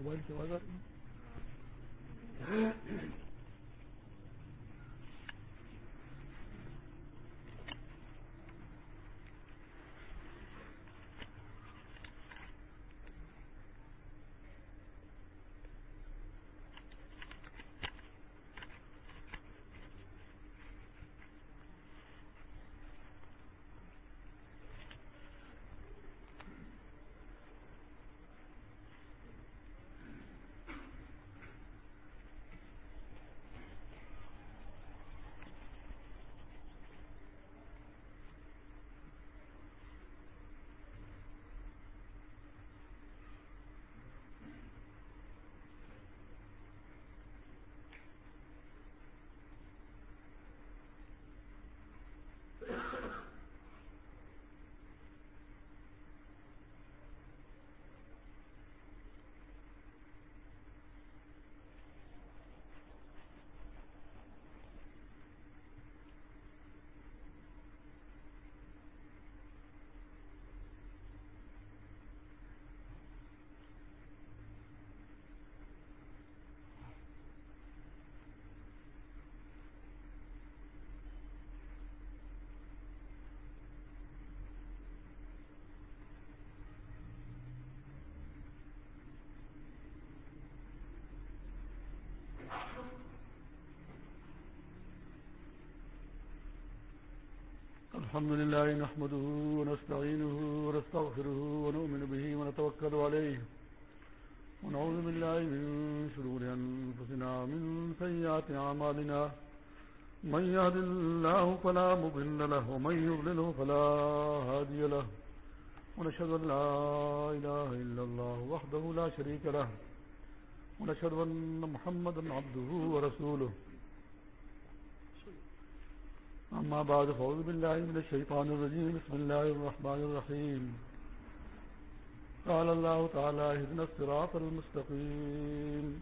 Mobile کی آواز آ رہی ہے الحمد لله نحمده ونستعينه ونستغفره ونؤمن به ونتوكل عليه ونعوذ بالله من شرور أنفسنا من سيئات عمالنا من يهد الله فلا مضل له ومن يضلله فلا هادي له ونشهد أن لا إله إلا الله وحده لا شريك له ونشهد أن محمدا عبده ورسوله أما بعد فأعوذ بالله من الشيطان الرجيم بسم الله الرحمن الرحيم قال الله تعالى اهدنا الصراط المستقيم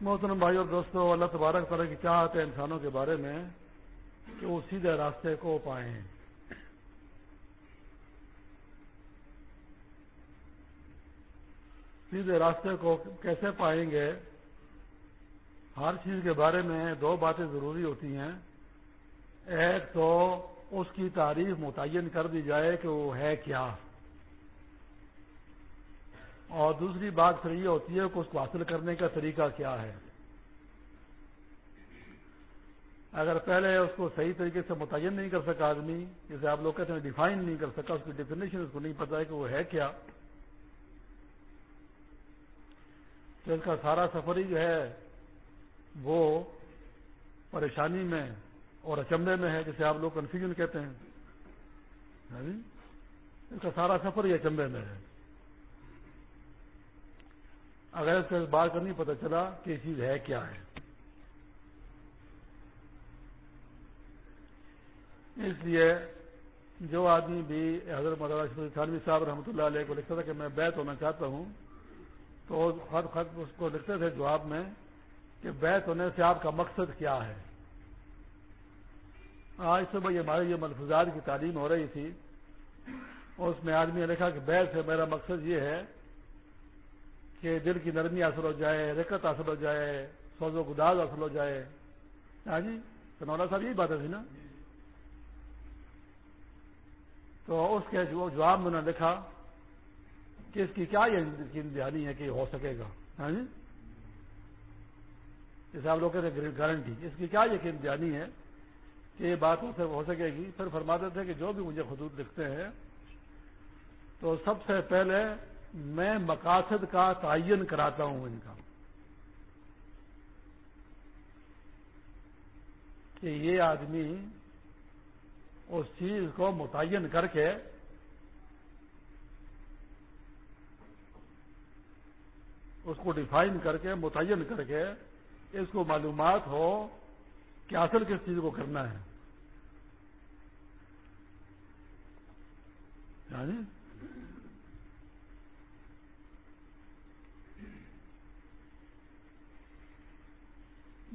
محترم بھائی اور دوستو، اللہ تبارک طرح کی چاہت ہے انسانوں کے بارے میں کہ وہ سیدھے راستے کو پائیں سیدھے راستے کو کیسے پائیں گے؟ ہر چیز کے بارے میں دو باتیں ضروری ہوتی ہیں۔ ایک تو اس کی تعریف متعین کر دی جائے کہ وہ ہے کیا۔ اور دوسری بات پھر یہ ہوتی ہے کہ اس کو حاصل کرنے کا طریقہ کیا ہے۔ اگر پہلے اس کو صحیح طریقے سے متعین نہیں کر سکا آدمی، جیسے آپ لوگ کہتے ہیں ڈیفائن نہیں کر سکا، اس کی ڈیفینیشن اس کو نہیں پتا ہے کہ وہ ہے کیا۔ تو اس کا سارا سفر ہی جو ہے وہ پریشانی میں اور اچمبے میں ہے جسے آپ لوگ کنفیوژن کہتے ہیں۔ ہاں جی؟ اس کا سارا سفر ہی اچمبے میں ہے۔ اگر اس کا اس بات کا نہیں پتہ چلا کہ یہ چیز ہے کیا ہے۔ اس لیے جو آدمی بھی حضرت مولانا تھانوی صاحب رحمۃ اللہ علیہ کو لکھتا تھا کہ میں بیت ہونا چاہتا ہوں، تو خط خط اس کو لکھتے تھے جواب میں کہ بیت ہونے سے آپ کا مقصد کیا ہے۔ آج صبح ہمارے یہ ملفوظات کی تعلیم ہو رہی تھی اس میں آدمی نے لکھا کہ بیت سے میرا مقصد یہ ہے کہ دل کی نرمی حاصل ہو جائے رکت حاصل ہو جائے، سوز و گداز حاصل ہو جائے۔ ہاں جی سنولا صاحب یہی بات ہے نا؟ تو اس کے جواب میں نے لکھا کہ اس کی کیا یہ امتحانی ہے کہ یہ ہو سکے گا؟ ہاں جی؟ جیسے آپ لوگ کہتے ہیں گارنٹی، اس کی کیا یہ امتحانی ہے یہ بات ہو سکے گی۔ پھر فرماتے تھے کہ جو بھی مجھے خطوط لکھتے ہیں، تو سب سے پہلے میں مقاصد کا تعین کراتا ہوں ان کا۔ کہ یہ آدمی اس چیز کو متعین کر کے اس کو ڈیفائن کر کے، متعین کر کے اس کو معلومات ہو کہ اصل کس چیز کو کرنا ہے یعنی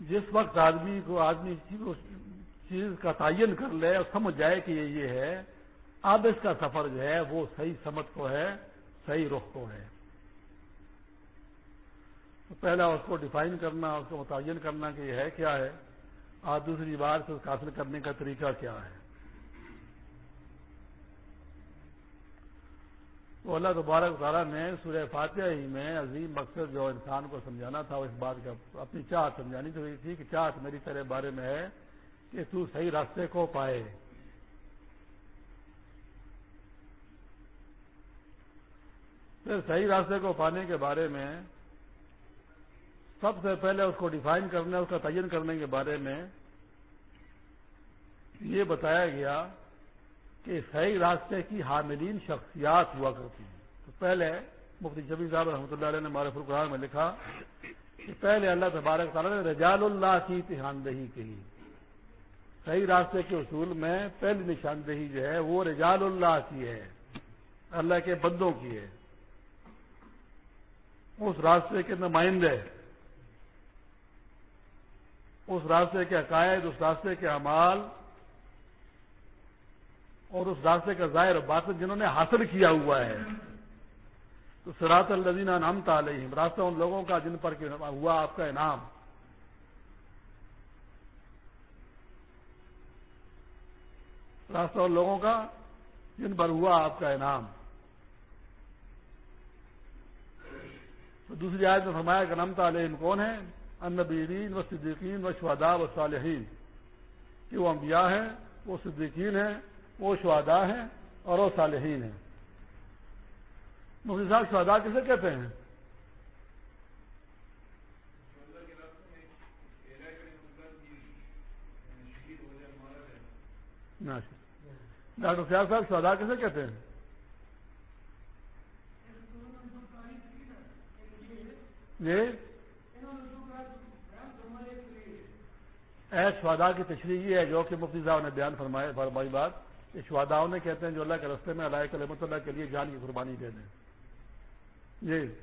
جس وقت آدمی کو آدمی چیز کا تعین کر لے اور سمجھ جائے کہ یہ ہے، اب اس کا سفر جو ہے وہ صحیح سمت کو ہے، صحیح رخ کو ہے۔ تو پہلا اس کو ڈیفائن کرنا، اس کو متعین کرنا کہ یہ ہے کیا ہے، اور دوسری بار سے حاصل کرنے کا طریقہ کیا ہے۔ تو اللہ تبارک تعالیٰ نے سورہ فاتحہ ہی میں عظیم مقصد جو انسان کو سمجھانا تھا، وہ اس بات کا اپنی چاہت سمجھانی تو تھی کہ چاہت میری تیرے بارے میں ہے کہ تو صحیح راستے کو پائے۔ پھر صحیح راستے کو پانے کے بارے میں سب سے پہلے اس کو ڈیفائن کرنے اس کا تعین کرنے کے بارے میں یہ بتایا گیا کہ صحیح راستے کی حاملین شخصیات ہوا کرتی ہیں۔ تو پہلے مفتی شبی صاحب رحمۃ اللہ علیہ نے ہمارے فرقران میں لکھا کہ پہلے اللہ تبارک تعالیٰ نے رجال اللہ کی نشاندہی کی۔ صحیح راستے کے اصول میں پہلی نشاندہی جو ہے وہ رجال اللہ کی ہے، اللہ کے بندوں کی ہے۔ اس راستے کے نمائندے، اس راستے کے عقائد، اس راستے کے اعمال اور اس راستے کا ظاہر بات جنہوں نے حاصل کیا ہوا ہے۔ تو سراط الدینہ نام تعلیم راستہ ان لوگوں کا جن پر ہوا آپ کا انعام۔ راستہ ان لوگوں کا جن پر ہوا آپ کا انعام۔ تو دوسری آیت میں فرمایا کہ نام تعلیم کون ہے النبیین و صدیقین و شہدا و صالحین کہ وہ انبیاء ہیں، وہ صدیقین ہیں وہ شہدا ہیں اور وہ صالحین ہیں۔ مفتی صاحب شہدا کسے کہتے ہیں؟ ڈاکٹر سیاض صاحب شہدا کسے کہتے ہیں؟ جی۔ اے شہدا کی تشریح یہ ہے جو کہ مفتی صاحب نے بیان فرمائے فرمائی بات۔ کہ شہداؤں نے کہتے ہیں جو اللہ کے رستے میں اللہ کلمت اللہ کے لیے جان کی قربانی دے دیں۔ جی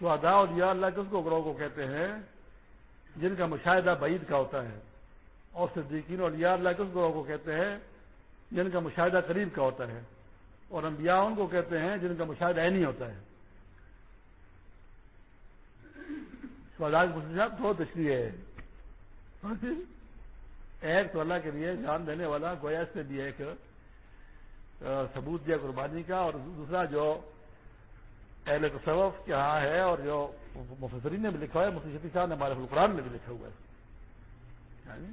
شہدا اور یا اللہ کس کو گروہ کو کہتے ہیں جن کا مشاہدہ بعید کا ہوتا ہے۔ اور صدیقین اور یا اللہ کس گروہ کو کہتے ہیں جن کا مشاہدہ قریب کا ہوتا ہے۔ اور انبیاء ان کو کہتے ہیں جن کا مشاہدہ نہیں ہوتا ہے۔ صاحب دو تشریح ہے۔ ایک تو اللہ کے لیے جان دینے والا گویا سے بھی ایک ثبوت دیا قربانی کا، اور دوسرا جو اہل تصوف یہاں ہے، اور جو مفسرین نے بھی لکھا ہے، مفتی شفیع صاحب نے ہمارے القرآن میں بھی لکھا ہوا ہے۔ یعنی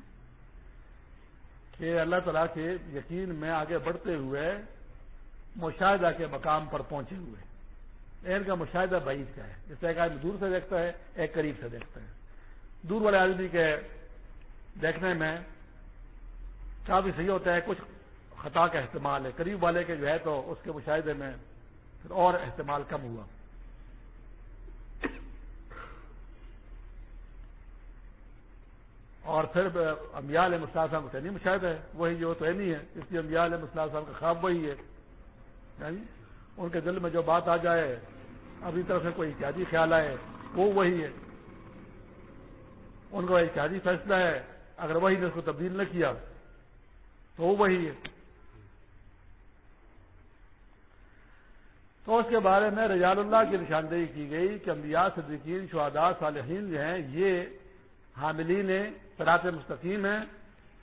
کہ اللہ تعالیٰ کے یقین میں آگے بڑھتے ہوئے، مشاہدہ کے مقام پر پہنچے ہوئے۔ ان کا مشاہدہ بعید کا ہے۔ جیسے ایک آدمی دور سے دیکھتا ہے، ایک قریب سے دیکھتا ہے۔ دور والے آدمی کے دیکھنے میں کافی صحیح ہوتا ہے، کچھ خطا کا احتمال ہے۔ قریب والے کے جو ہے تو اس کے مشاہدے میں پھر اور احتمال کم ہوا۔ اور پھر امبیا علیہ مسلح صاحب کا نہیں مشاہد ہے۔ وہی جو تو نہیں ہے، اس لیے امبیا علیہ مسلح صاحب کا خواب وہی ہے۔ یعنی ان کے دل میں جو بات آ جائے اپنی طرف سے کوئی احتیاطی خیال آئے، وہ وہی ہے۔ ان کا احتیاطی فیصلہ ہے، اگر وہی نے اس کو تبدیل نہ کیا، تو وہ وہی ہے۔ تو اس کے بارے میں رجال اللہ کی نشاندہی کی گئی کہ انبیاء، صدیقین، شہداء، صالحین جو ہیں، یہ حاملین سرات مستقیم ہیں۔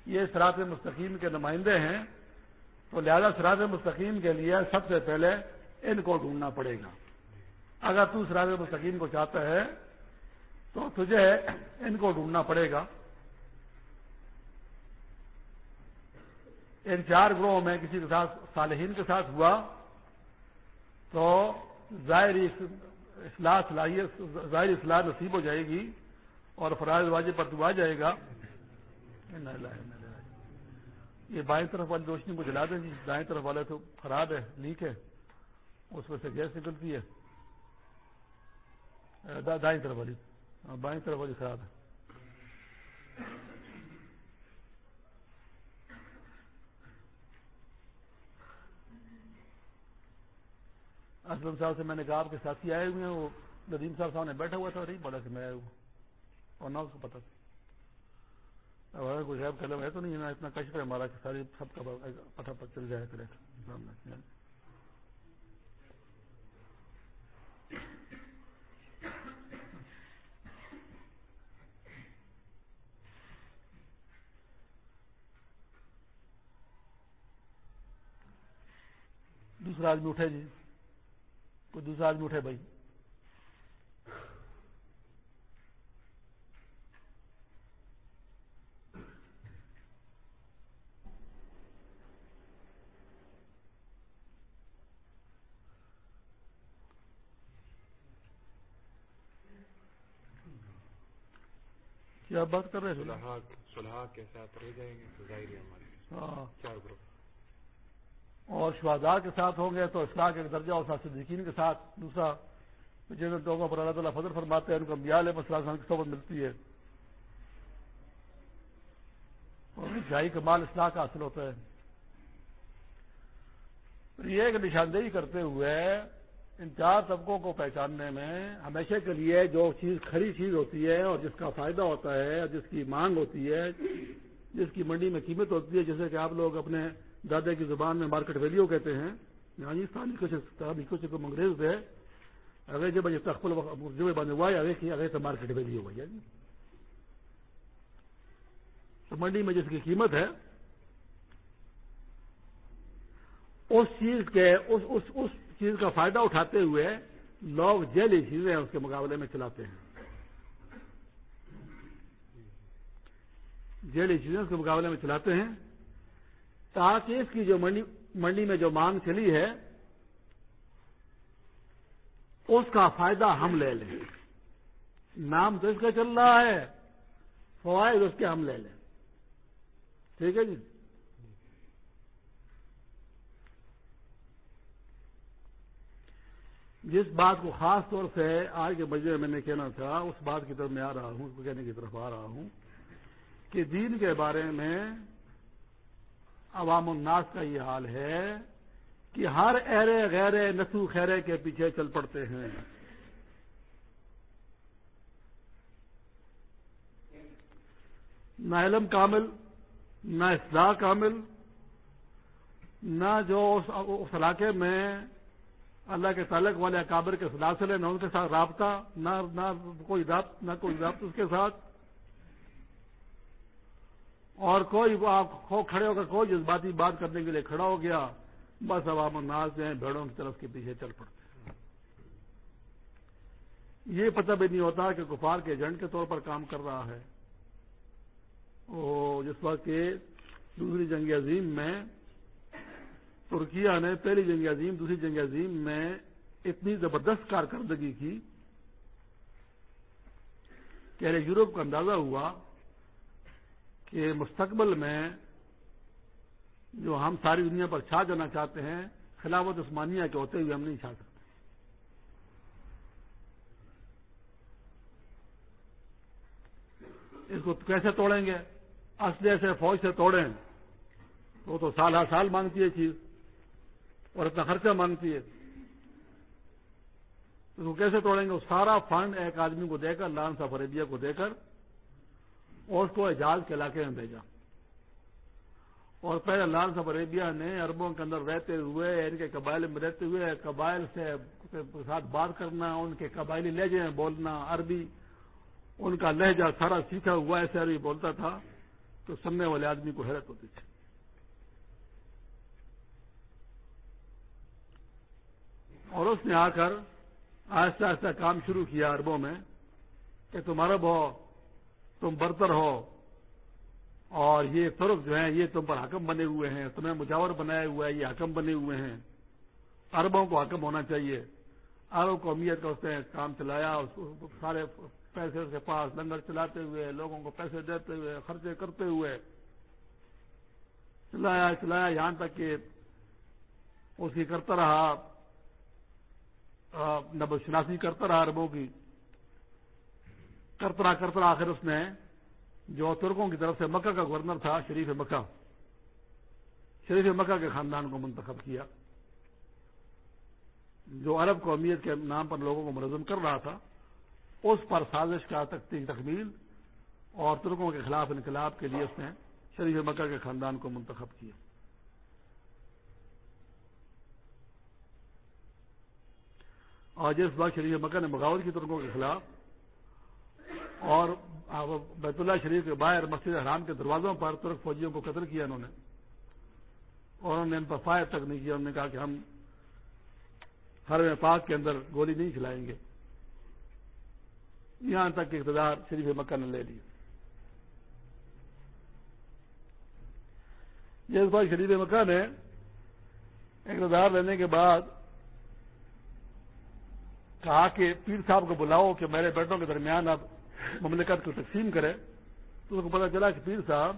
یہ سرات مستقیم کے نمائندے ہیں۔ تو لہذا سراط مستقیم کے لیے سب سے پہلے ان کو ڈھونڈنا پڑے گا۔ اگر تو سراط مستقیم کو چاہتا ہے، تو تجھے ان کو ڈھونڈنا پڑے گا۔ ان چار گروہوں میں کسی کے ساتھ صالحین کے ساتھ ہوا، تو ظاہری اصلاح صلاحیت ظاہری اصلاح نصیب ہو جائے گی اور فرائض واجب پر تو آ جائے گا۔ یہ بائیں طرف والی روشنی کو جلا دیں جی دائیں طرف والے تو خراب ہے لیک ہے اس میں سے گیس نکلتی ہے۔ دائیں طرف والی۔ بائیں طرف والی خراب ہے۔ اسلم صاحب سے میں نے کہا آپ کے ساتھی آئے ہوئے ہیں، وہ ندیم صاحب صاحب نے بیٹھا ہوا تھا، نہیں بڑا کہ میں آیا ہوں۔ اور نہ اس کو پتا تھا۔ اب کوئی غیب قلم ہے تو نہیں نا اتنا کشف ہے ہمارا کہ ساری سب کا پٹا پر چل جائے کرے۔ دوسرا آدمی اٹھے جی۔ کوئی دوسرا آدمی اٹھے بھائی۔ کیا بات کر رہے ہیں؟ ہاں۔ اور شہداء کے ساتھ ہوں گے تو اصلاح کے درجہ اور ساتھ صدیقین کے ساتھ۔ دوسرا جن لوگوں پر اللہ تعالیٰ فضل فرماتے ہیں ان کو بیال مسئلہ کی صحبت ملتی ہے۔ اور انتہائی کمال اصلاح کا حاصل ہوتا ہے۔ یہ ایک نشاندہی کرتے ہوئے ان چار طبقوں کو پہچاننے میں ہمیشہ کے لیے جو چیز کھری چیز ہوتی ہے اور جس کا فائدہ ہوتا ہے اور جس کی مانگ ہوتی ہے، جس کی منڈی میں قیمت ہوتی ہے، جیسے کہ آپ لوگ اپنے دادا کی زبان میں مارکیٹ ویلیو کہتے ہیں۔ یعنی کچھ انگریز ہے اگر جب تخل جو بنے ہوا ہے اگر تو مارکیٹ ویلیو ہوئی ہے۔ جی تو منڈی میں جس کی قیمت ہے، اس چیز کے، اس اس اس چیز کا فائدہ اٹھاتے ہوئے لوگ جیلی چیزیں اس کے مقابلے میں چلاتے ہیں۔ جیلی چیزیں اس کے مقابلے میں چلاتے ہیں تاکہ اس کی جو منڈی میں جو مانگ چلی ہے، اس کا فائدہ ہم لے لیں۔ نام تو اس کا چل رہا ہے، فوائد اس کے ہم لے لیں۔ ٹھیک ہے جی؟ جس بات کو خاص طور سے آج کے بجے میں نے کہنا تھا، اس بات کی طرف میں آ رہا ہوں، اس کو کہنے کی طرف آ رہا ہوں کہ دین کے بارے میں عوام الناس کا یہ حال ہے کہ ہر ایرے غیر نسو خیرے کے پیچھے چل پڑتے ہیں۔ نہ علم کامل، نہ اصلاح کامل، نہ جو اس علاقے میں اللہ کے تعلق والے اکابر کے سلاسل نہ ان کے ساتھ رابطہ، نہ نہ کوئی رابط، نہ کوئی رابط اس کے ساتھ۔ اور کوئی آپ کھڑے ہو کر کوئی جذباتی بات کرنے کے لیے کھڑا ہو گیا، بس عوام الناس جو ہیں، بھیڑوں کی طرف کے پیچھے چل پڑتے ہیں۔ یہ پتہ بھی نہیں ہوتا کہ کفار کے ایجنٹ کے طور پر کام کر رہا ہے۔ وہ جس وقت کہ دوسری جنگ عظیم میں ترکیہ نے پہلی جنگ عظیم، دوسری جنگ عظیم میں اتنی زبردست کارکردگی کی کہ یورپ کا اندازہ ہوا کہ مستقبل میں جو ہم ساری دنیا پر چھا جانا چاہتے ہیں، خلافت عثمانیہ کے ہوتے ہوئے ہم نہیں چھا سکتے۔ اس کو کیسے توڑیں گے؟ اصلے سے فوج سے توڑیں۔ وہ تو سال ہر سال مانگتی ہے چیز۔ اور اتنا خرچہ مانگتی ہے۔ اس کو کیسے توڑیں گے؟ وہ سارا فنڈ ایک آدمی کو دے کر، لان صاحب عربیہ کو دے کر، اور اس کو اعجاز کے علاقے میں بھیجا۔ اور پہلے لال صاحب عربیہ نے عربوں کے اندر رہتے ہوئے، ان کے قبائل میں رہتے ہوئے، قبائل سے ساتھ بات کرنا، ان کے قبائلی لہجے میں بولنا، عربی، ان کا لہجہ سارا سیکھا ہوا، ایسے عربی بولتا تھا تو سننے والے آدمی کو حیرت ہوتی تھی۔ اور اس نے آ کر آہستہ آہستہ کام شروع کیا عربوں میں کہ تمہارا بہت تم برتر ہو اور یہ فرق جو ہیں، یہ تم پر حکم بنے ہوئے ہیں، تمہیں مجاور بنائے ہوئے ہیں یہ حکم بنے ہوئے ہیں۔ اربوں کو حکم ہونا چاہیے۔ ارب کو امیت کا اس نے کام چلایا، اس کو سارے پیسے اس کے پاس لنگر چلاتے ہوئے، لوگوں کو پیسے دیتے ہوئے، خرچے کرتے ہوئے چلایا چلایا۔ یہاں تک کہ اس کی کرتا رہا۔ نب شناسی کرتا رہا اربوں کی۔ کرترا کرترا آخر اس نے جو ترکوں کی طرف سے مکہ کا گورنر تھا، شریف مکہ شریف مکہ کے خاندان کو منتخب کیا۔ جو عرب قومیت کے نام پر لوگوں کو منظم کر رہا تھا، اس پر سازش کا تکمیل اور ترکوں کے خلاف انقلاب کے لیے اس نے شریف مکہ کے خاندان کو منتخب کیا۔ اور جس بات شریف مکہ نے بغاوت کی ترکوں کے خلاف اور بیت اللہ شریف کے باہر مسجد حرام کے دروازوں پر ترک فوجیوں کو قتل کیا انہوں نے اور انہوں نے ان پر فائر تک نہیں کیا۔ انہوں نے کہا کہ ہم ہر پاک کے اندر گولی نہیں کھلائیں گے۔ یہاں تک کہ اقتدار شریف مکہ نے لے لی جس بار شریف مکہ نے اقتدار لینے کے بعد کہا کہ پیر صاحب کو بلاؤ کہ میرے بیٹوں کے درمیان اب مملکت کو تقسیم کرے، تو اس کو پتا چلا کہ پیر صاحب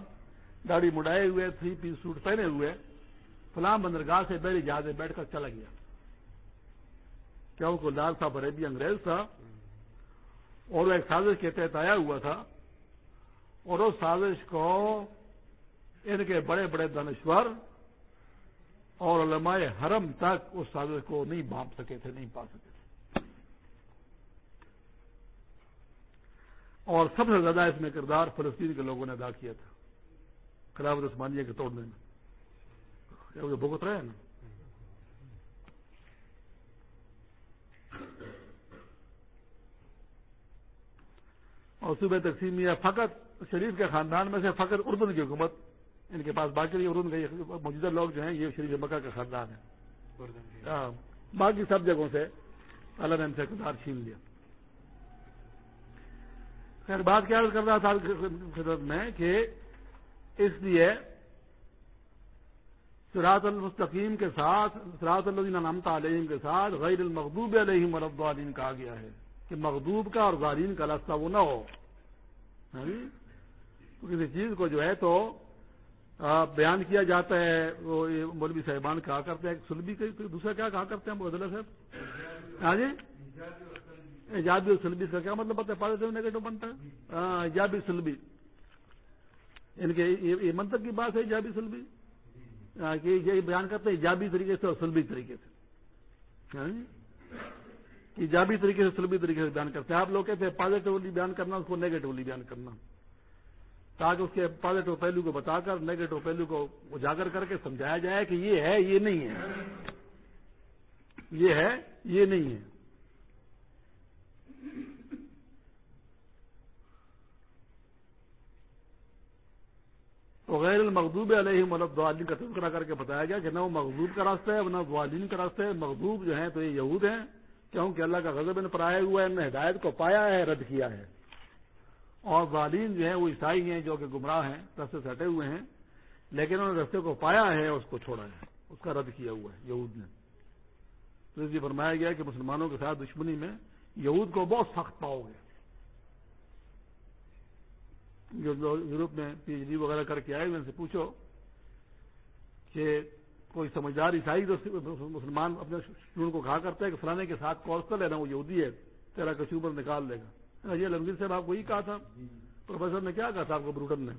داڑھی مڈائے ہوئے، تھری پیس سوٹ پہنے ہوئے، فلاں بندرگاہ سے میری جہاز بیٹھ کر چلا گیا۔ کیا ان کو لال صاحب عربی انگریز تھا؟ اور وہ ایک سازش کے تحت آیا ہوا تھا۔ اور اس سازش کو ان کے بڑے بڑے دانشور اور علماء حرم تک اس سازش کو نہیں بھانپ سکے تھے، نہیں پا سکے تھے اور سب سے زیادہ اس میں کردار فلسطین کے لوگوں نے ادا کیا تھا۔ خلافت عثمانیہ کے توڑنے میں۔ بھگت رہے ہیں نا۔ اور صوبہ تقسیم یا فقط شریف کے خاندان میں سے فقط اردن کی حکومت ان کے پاس باقی اردن کے موجودہ لوگ جو ہیں یہ شریف مکہ کا خاندان ہے ہاں، باقی سب جگہوں سے اللہ نے ان سے اقتدار چھین لیا۔ خیر، بات کیا کر رہا تھا خدمت میں کہ اس لیے سراط المستقیم کے ساتھ سراط الدین نامتا علیہم کے ساتھ، غیر المقوب علیہم مربعین کہا گیا ہے کہ مغدوب کا اور غالین کا راستہ وہ نہ ہو۔ ہاں جی؟ کسی چیز کو جو ہے تو بیان کیا جاتا ہے، وہ مولوی صاحبان کہا کرتے ہیں، سلبی دوسرا کیا کہا کرتے ہیں بدلا صاحب؟ ہاں جی؟ ایجابی سلبی کا کیا مطلب پتا پازیٹو نیگیٹو بنتا ہے؟ ہاں ایجابی سلبی۔ یعنی ان کے یہ منتق کی بات ہے ایجابی سلبی۔ ہاں، کہ یہ بیان کرتے ہیں ایجابی طریقے سے اور سلبی طریقے سے۔ ہاں ایجابی طریقے سے، سلبی طریقے سے بیان کرتے ہیں۔ آپ لوگ کہتے ہیں پازیٹیولی بیان کرنا، اس کو نیگیٹولی بیان کرنا۔ تاکہ اس کے پازیٹو پہلو کو بتا کر نیگیٹو پہلو کو اجاگر کر کے سمجھایا جائے کہ یہ ہے، یہ نہیں ہے۔ یہ ہے، یہ نہیں ہے تو غیر المغضوب علیہ ملب کا تذکرہ کر کے بتایا گیا کہ نہ وہ مغضوب کا راستہ ہے، نہ دعالین کا راستہ ہے۔ مغضوب جو ہیں تو یہ یہود ہیں، کیونکہ اللہ کا غضب ان پر آیا ہوا ہے انہوں نے ہدایت کو پایا ہے، رد کیا ہے۔ اور ظالین جو ہیں وہ عیسائی ہیں جو کہ گمراہ ہیں رستے سے ہٹے ہوئے ہیں، لیکن انہوں نے رستے کو پایا ہے، اس کو چھوڑا ہے، اس کا رد کیا ہوا ہے، یہود نے۔ تو اس لیے فرمایا گیا کہ مسلمانوں کے ساتھ دشمنی میں یہود کو بہت سخت پاؤ گے۔ جو لوگ یوروپ میں پی ایچ ڈی وغیرہ کر کے آئے ہوئے ان سے پوچھو کہ کوئی سمجھدار عیسائی تو مسلمان اپنے اسٹوڈنٹ کو کہا کرتا ہے کہ فلانے کے ساتھ کورس ہے نا وہ یہودی ہے، تیرا کچھ نکال دے گا۔ یہ لنگیر صاحب، آپ کو یہی کہا تھا، پروفیسر نے کیا کہا تھا آپ کو بروٹن نے؟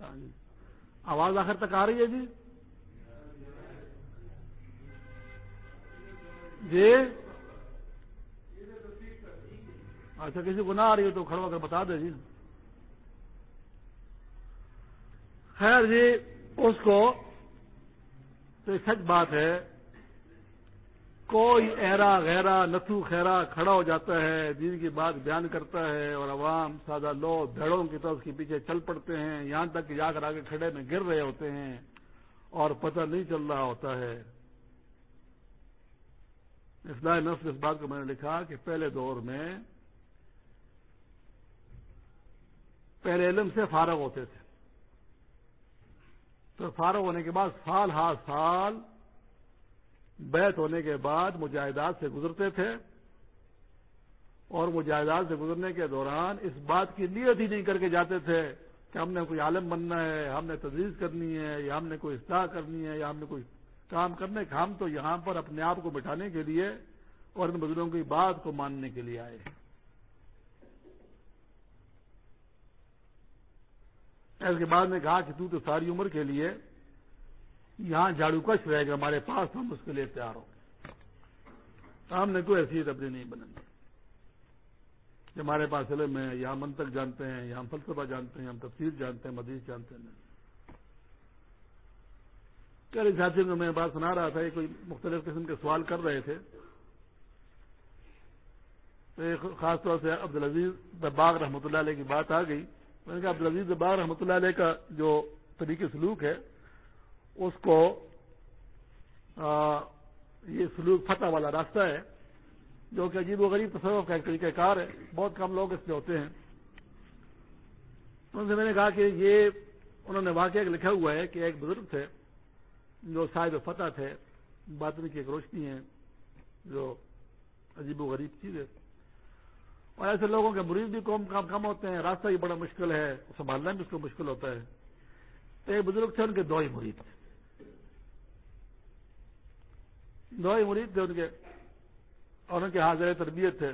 ہاں جی۔ آواز آخر تک آ رہی ہے جی؟ جی۔ اچھا کسی کو نہ آ رہی ہے تو کھڑا ہو کر بتا دے جی۔ خیر جی اس کو تو سچ بات ہے، کوئی ایرا غیرا نتو خیرا کھڑا ہو جاتا ہے، دین کی بات بیان کرتا ہے اور عوام، سادہ لو بھیڑوں کی طرف کے پیچھے چل پڑتے ہیں، یہاں تک کہ جا کر آگے کھڑے میں گر رہے ہوتے ہیں اور پتہ نہیں چل رہا ہوتا ہے۔ اصلاح نسل اس بات کو میں نے لکھا کہ پہلے دور میں پہلے علم سے فارغ ہوتے تھے۔ تو فارغ ہونے کے بعد سال ہر سال بیت ہونے کے بعد مجاہدات سے گزرتے تھے۔ اور مجاہدات سے گزرنے کے دوران اس بات کی نیت ہی نہیں کر کے جاتے تھے کہ ہم نے کوئی عالم بننا ہے، ہم نے تجویز کرنی ہے، یا ہم نے کوئی اصلاح کرنی ہے، یا ہم نے کوئی کام کرنے کا۔ ہم تو یہاں پر اپنے آپ کو بٹھانے کے لیے اور ان بزرگوں کی بات کو ماننے کے لیے آئے۔ ہیں اس کے بعد نے کہا کہ تو تو ساری عمر کے لیے یہاں جھاڑو کش رہے گا، ہمارے پاس ہم اس کے لیے تیار ہوں ہم نے کوئی حیثیت اپنی نہیں بنانی کہ ہمارے پاس علم ہے یا ہم منطق جانتے ہیں یا ہم فلسفہ جانتے ہیں ہم تفسیر جانتے ہیں مدیش جانتے ہیں۔ کئی ساتھیوں کو میں بات سنا رہا تھا، یہ کوئی مختلف قسم کے سوال کر رہے تھے۔ تو خاص طور سے عبدالعزیز دباغ رحمۃ اللہ علیہ کی بات آ گئی۔ میں نے کہا عبدالعزیز دباغ رحمۃ اللہ علیہ کا جو طریقے سلوک ہے، اس کو یہ سلوک فتح والا راستہ ہے، جو کہ عجیب و غریب تصور کا ایک طریقہ کار ہے، بہت کم لوگ اس میں ہوتے ہیں۔ ان سے میں نے کہا کہ یہ، انہوں نے واقعہ لکھا ہوا ہے کہ ایک بزرگ تھے، جو صاحب فتح تھے، باطن کی ایک روشنی ہے، جو عجیب و غریب چیز ہے۔ اور ایسے لوگوں کے مریض بھی کم کم کم ہوتے ہیں، راستہ بھی بڑا مشکل ہے، سنبھالنا بھی اس کو مشکل ہوتا ہے۔ تو ایک بزرگ تھے ان کے دو ہی مرید۔ تھے دو ہی مرید تھے ان کے، اور ان کے حاضر تربیت تھے۔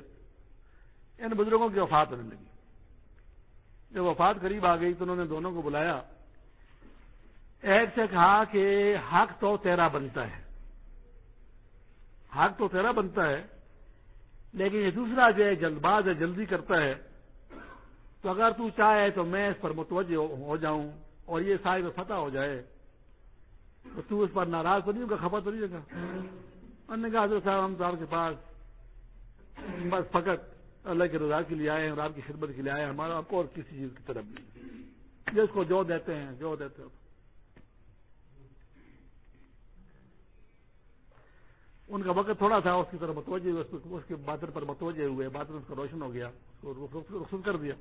ان بزرگوں کی وفات ہونے لگی۔ جب وفات قریب آ گئی تو انہوں نے دونوں کو بلایا۔ ایک سے کہا کہ حق تو تیرا بنتا ہے۔ حق تو تیرا بنتا ہے۔ لیکن یہ دوسرا جو ہے جلد باز ہے، جلدی کرتا ہے، تو اگر تو چاہے تو میں اس پر متوجہ ہو جاؤں اور یہ صاحب فتح ہو جائے، تو تو اس پر ناراض تو نہیں ہوگا، خفا تو نہیں ہوگا؟ انہوں نے کہا حضرت صاحب، ہم صاحب کے پاس بس فقط اللہ کی رضا کے لیے آئے ہیں اور آپ کی خدمت کے لیے آئے ہیں، ہمارا آپ کو اور کسی چیز کی طرف نہیں۔ جس کو جو دیتے ہیں، جو دیتے ہیں۔ ان کا وقت تھوڑا تھا، اس کی طرف متوجہ ہوئے، اس کے باتر پر متوجہ ہوئے باتر اس کا روشن ہو گیا، اس کو رخصت کر دیا۔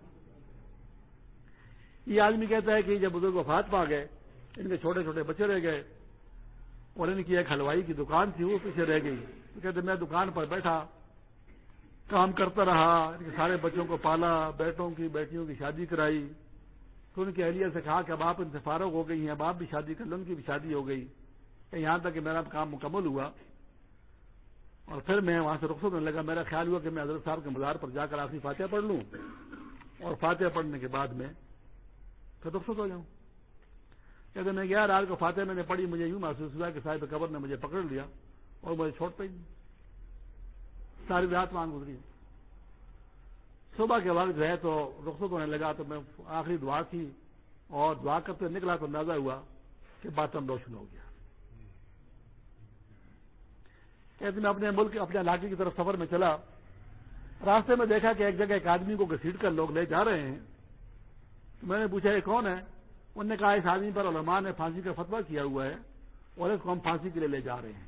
یہ آدمی کہتا ہے کہ جب بزرگ وفات پا گئے، ان کے چھوٹے چھوٹے بچے رہ گئے، اور ان کی ایک حلوائی کی دکان تھی، وہ پیچھے رہ گئی۔ تو کہتے میں دکان پر بیٹھا، کام کرتا رہا، ان کے سارے بچوں کو پالا، بیٹوں کی بیٹیوں کی شادی کرائی۔ تو ان کی اہلیہ سے کہا کہ اب آپ ان سے فارغ ہو گئی ہیں، اب آپ بھی شادی کر لیں ان کی بھی شادی ہو گئی۔ یہاں تک کہ میرا کام مکمل ہوا۔ اور پھر میں وہاں سے رخصت ہونے لگا۔ میرا خیال ہوا کہ میں حضرت صاحب کے مزار پر جا کر آخری فاتحہ پڑھ لوں۔ اور فاتحہ پڑھنے کے بعد میں پھر رخصت ہو جاؤں۔ کہتے میں گیا رات کو فاتح میں نے پڑھی، مجھے یوں محسوس ہوا کہ صاحب قبر نے مجھے پکڑ لیا اور مجھے چھوٹ پہ ساری رات وہاں گزری۔ صبح کے وقت جو ہے تو رخصت ہونے لگا تو میں آخری دعا کی اور دعا کرتے نکلا تو اندازہ ہوا کہ باتم روشن ہو گیا۔ کہتے میں اپنے ملک، اپنے علاقے کی طرف سفر میں چلا۔ راستے میں دیکھا کہ ایک جگہ ایک آدمی کو گھسیٹ کر لوگ لے جا رہے ہیں۔ تو میں نے پوچھا، یہ کون ہے؟ انہوں نے کہا، اس آدمی پر علماء نے پھانسی کا فتوا کیا ہوا ہے اور اس کو ہم پھانسی کے لیے لے جا رہے ہیں۔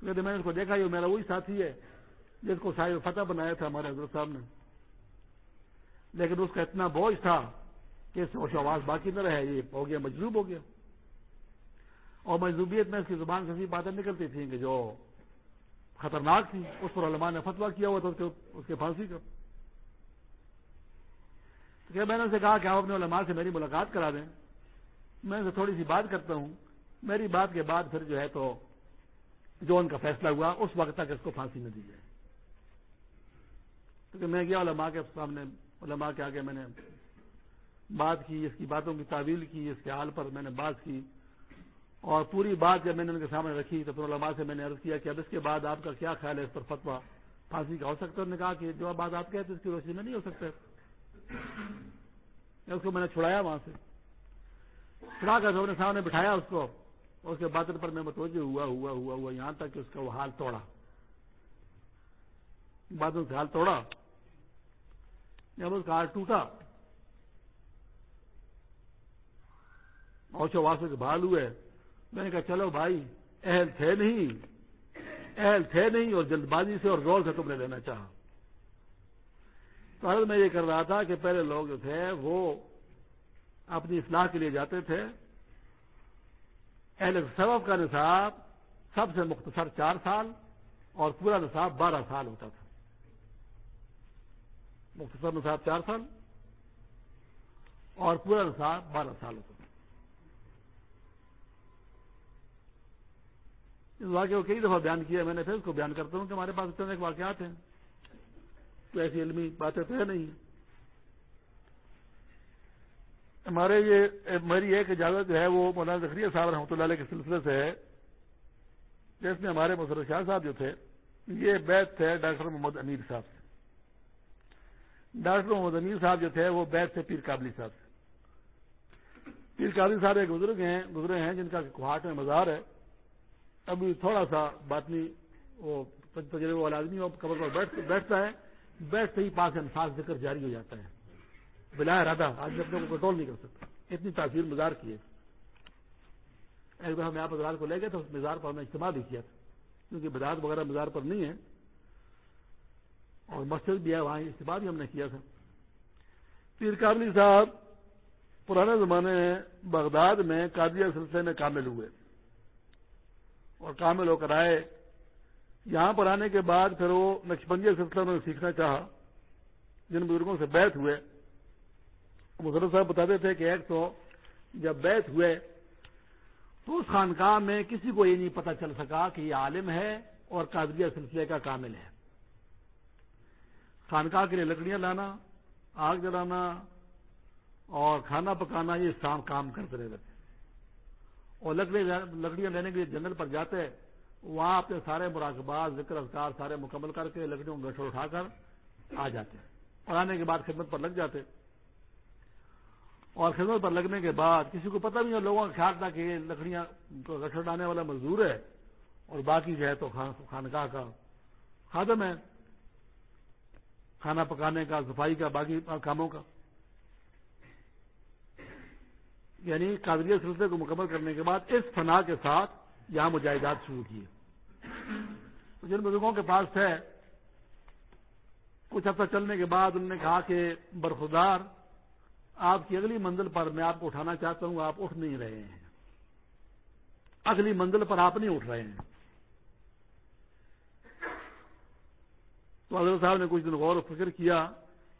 تو کہتے، میں نے اس کو دیکھا، یہ میرا وہی ساتھی ہے جس کو صاحب فتح بنایا تھا ہمارے حضرت صاحب نے۔ لیکن اس کا اتنا بوجھ تھا کہ اس سے آواز باقی نہ رہے، یہ ہو گیا مجلوب ہو گیا۔ اور مجلوبیت میں اس کی زبان سے ایسی باتیں نکلتی تھیں کہ جو خطرناک تھی اس پر علماء نے فتوا کیا ہوا تھا اس کے پھانسی کا۔ تو کیا میں نے اسے کہا کہ آپ اپنے علماء سے میری ملاقات کرا دیں۔ میں سے تھوڑی سی بات کرتا ہوں۔ میری بات کے بعد پھر جو ہے تو جو ان کا فیصلہ ہوا، اس وقت تک اس کو پھانسی نہ دی جائے۔ کیونکہ میں گیا، علماء کے سامنے، علماء کے آگے میں نے بات کی، اس کی باتوں کی تعویل کی، اس کے حال پر میں نے بات کی۔ اور پوری بات جب میں نے ان کے سامنے رکھی تو پھر علماء سے میں نے عرض کیا کہ اب اس کے بعد آپ کا کیا خیال ہے اس پر فتوا پھانسی کا ہو سکتا ہے؟ انہوں نے کہا کہ جو بات آپ کہتے اس کی روشنی میں نہیں ہو سکتا۔ اس کو میں نے چھڑایا وہاں سے۔ چھڑا کر اپنے سامنے بٹھایا اس کو۔ اس کے بعد پر میں متوجہ ہوا ہوا ہوا ہوا، یہاں تک کہ اس کا وہ حال توڑا۔ بادل سے حال توڑا۔ جب اس کا حال ٹوٹا۔ اور واسطے کے بحال ہوئے۔ میں نے کہا چلو بھائی، اہل تھے نہیں۔ اہل تھے نہیں اور جلد بازی سے اور زور سے تم نے لینا چاہا۔ تو حضرت میں یہ کر رہا تھا کہ پہلے لوگ جو تھے وہ اپنی اصلاح کے لیے جاتے تھے۔ اہل سبب کا نصاب سب سے مختصر چار سال اور پورا نصاب بارہ سال ہوتا تھا۔ مختصر نصاب چار سال اور پورا نصاب بارہ سال ہوتا تھا۔ اس واقعے کو کئی دفعہ بیان کیا میں نے پھر اس کو بیان کرتا ہوں کہ ہمارے پاس اتنے واقعات ہیں۔ تو ایسی علمی باتیں تو ہے نہیں۔ ہمارے یہ میری ایک اجازت جو ہے، وہ مولانا ذخریہ صاحب رحمۃ اللہ علیہ کے سلسلے سے ہے، جس میں ہمارے مسر شاہ صاحب جو تھے، یہ بیت تھے ڈاکٹر محمد امیر صاحب سے۔ ڈاکٹر محمد امیر صاحب جو تھے، وہ بیت تھے پیر قابلی صاحب سے۔ پیر قابلی صاحب ایک بزرگ ہیں، گزرے ہیں، جن کا کوہاٹ میں مزار ہے۔ ابھی تھوڑا سا بات نہیں وہ تجربے والا آدمی قبر پر بیٹھتا ہے، بیٹھتے ہی پاس انفاظ ذکر جاری ہو جاتا ہے۔ بلا ارادہ، آدمی اپنے کو کنٹرول نہیں کر سکتا۔ اتنی تاثیر مزار کی ہے۔ ایک دفعہ ہم آپ مزار کو لے گئے تو اس مزار پر ہم نے اجتماع بھی کیا تھا۔ کیونکہ بداعت وغیرہ مزار پر نہیں ہے۔ اور مسجد بھی ہے، وہاں اجتماع بھی ہم نے کیا تھا۔ پیر کابلی صاحب، پرانے زمانے میں بغداد میں قادیہ سلسلے میں کامل ہوئے۔ اور کامل ہو کر آئے۔ یہاں پر آنے کے بعد پھر وہ نقشبندی سلسلہ میں سیکھنا چاہا۔ جن بزرگوں سے بیت ہوئے۔ مسرت صاحب بتاتے تھے کہ ایک تو جب بیت ہوئے تو اس خانقاہ میں کسی کو یہ نہیں پتا چل سکا کہ یہ عالم ہے اور قادریہ سلسلے کا کامل ہے۔ خانقاہ کے لیے لکڑیاں لانا، آگ جلانا اور کھانا پکانا یہ سام کام کرتے رہتے اور لکڑیاں لینے کے لیے جنگل پر جاتے وہاں اپنے سارے مراقبات، ذکر اذکار سارے مکمل کر کے لکڑیوں گٹھڑ اٹھا کر آ جاتے اور آنے کے بعد خدمت پر لگ جاتے اور خدمت پر لگنے کے بعد کسی کو پتہ نہیں، لوگوں کا خیال تھا کہ یہ لکڑیاں گٹھڑ ڈانے والا مزدور ہے اور باقی جو ہے تو خانقاہ کا خادم ہے۔ کھانا پکانے کا، صفائی کا، باقی کاموں کا۔ یعنی قابلیت سلسلے کو مکمل کرنے کے بعد اس فنا کے ساتھ یہاں مجاہدات شروع کیے۔ جن بزرگوں کے پاس تھے، کچھ ہفتہ چلنے کے بعد انہوں نے کہا کہ برخدار آپ کی اگلی منزل پر میں آپ کو اٹھانا چاہتا ہوں، آپ اٹھ نہیں رہے ہیں۔ اگلی منزل پر آپ نہیں اٹھ رہے ہیں۔ تو حضرت صاحب نے کچھ دن غور و فکر کیا،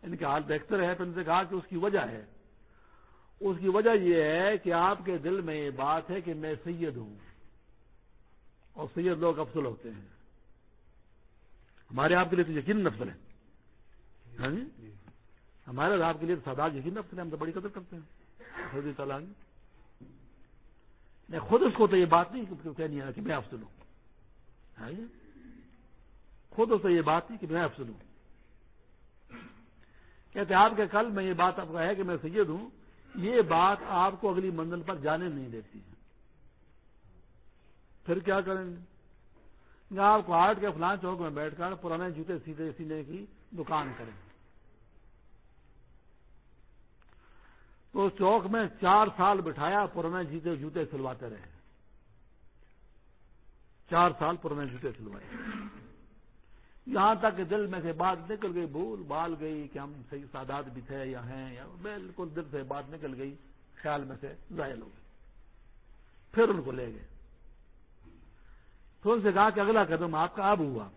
ان کا حال بہتر ہے پھر ان سے کہا کہ اس کی وجہ ہے۔ اس کی وجہ یہ ہے کہ آپ کے دل میں یہ بات ہے کہ میں سید ہوں اور سید لوگ افضل ہوتے ہیں۔ ہمارے آپ کے لیے تو یقین افضل ہے۔ ہاں جی؟ ہمارے آپ کے لیے سادات یقین افضل ہے، ہم تو بڑی قدر کرتے ہیں۔ حضرت تعالیٰ میں خود اس کو تو یہ بات نہیں کہنی ہے کہ میں افضل ہوں۔ ہاں جی؟ خود اسے یہ بات نہیں کہ میں افسر ہوں۔ کہتے آپ کے کل میں یہ بات آپ کا ہے کہ میں سید ہوں۔ یہ بات آپ کو اگلی منزل پر جانے نہیں دیتی ہے۔ پھر کیا کریں گے؟ آپ کو آرٹ کے فلان چوک میں بیٹھ کر پرانے جوتے سیدھے سینے کی دکان کریں۔ تو چوک میں چار سال بٹھایا پرانے جوتے جوتے سلواتے رہے۔ چار سال پرانے جوتے سلوائے۔ یہاں تک کہ دل میں سے بات نکل گئی، بھول بال گئی کہ ہم صحیح سادات بھی تھے یا ہیں یا بالکل دل سے بات نکل گئی، خیال میں سے ظاہر ہو گئی۔ پھر ان کو لے گئے۔ تو ان سے کہا کہ اگلا قدم آپ کا اب ہوا۔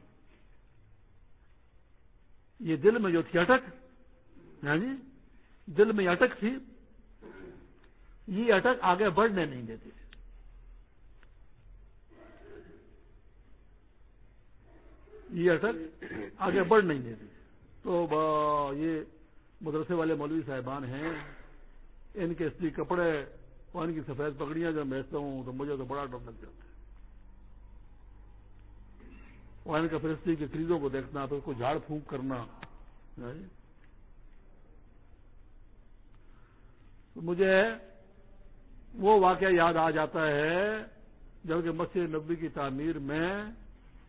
یہ دل میں جو تھی اٹک ہاں جی؟ دل میں اٹک تھی۔ یہ اٹک آگے بڑھنے نہیں دیتی۔ یہ اٹک آگے بڑھ نہیں دیتی تو یہ مدرسے والے مولوی صاحبان ہیں، ان کے اسلی کپڑے اور ان کی سفید پگڑیاں جب بیچتا ہوں تو مجھے تو بڑا ڈر لگ جاتا ہے۔ اور ان کا فرستی کے کریزوں کو دیکھنا، پھر اس کو جھاڑ پھونک کرنا۔ تو مجھے وہ واقعہ یاد آ جاتا ہے جبکہ مسجد نبی کی تعمیر میں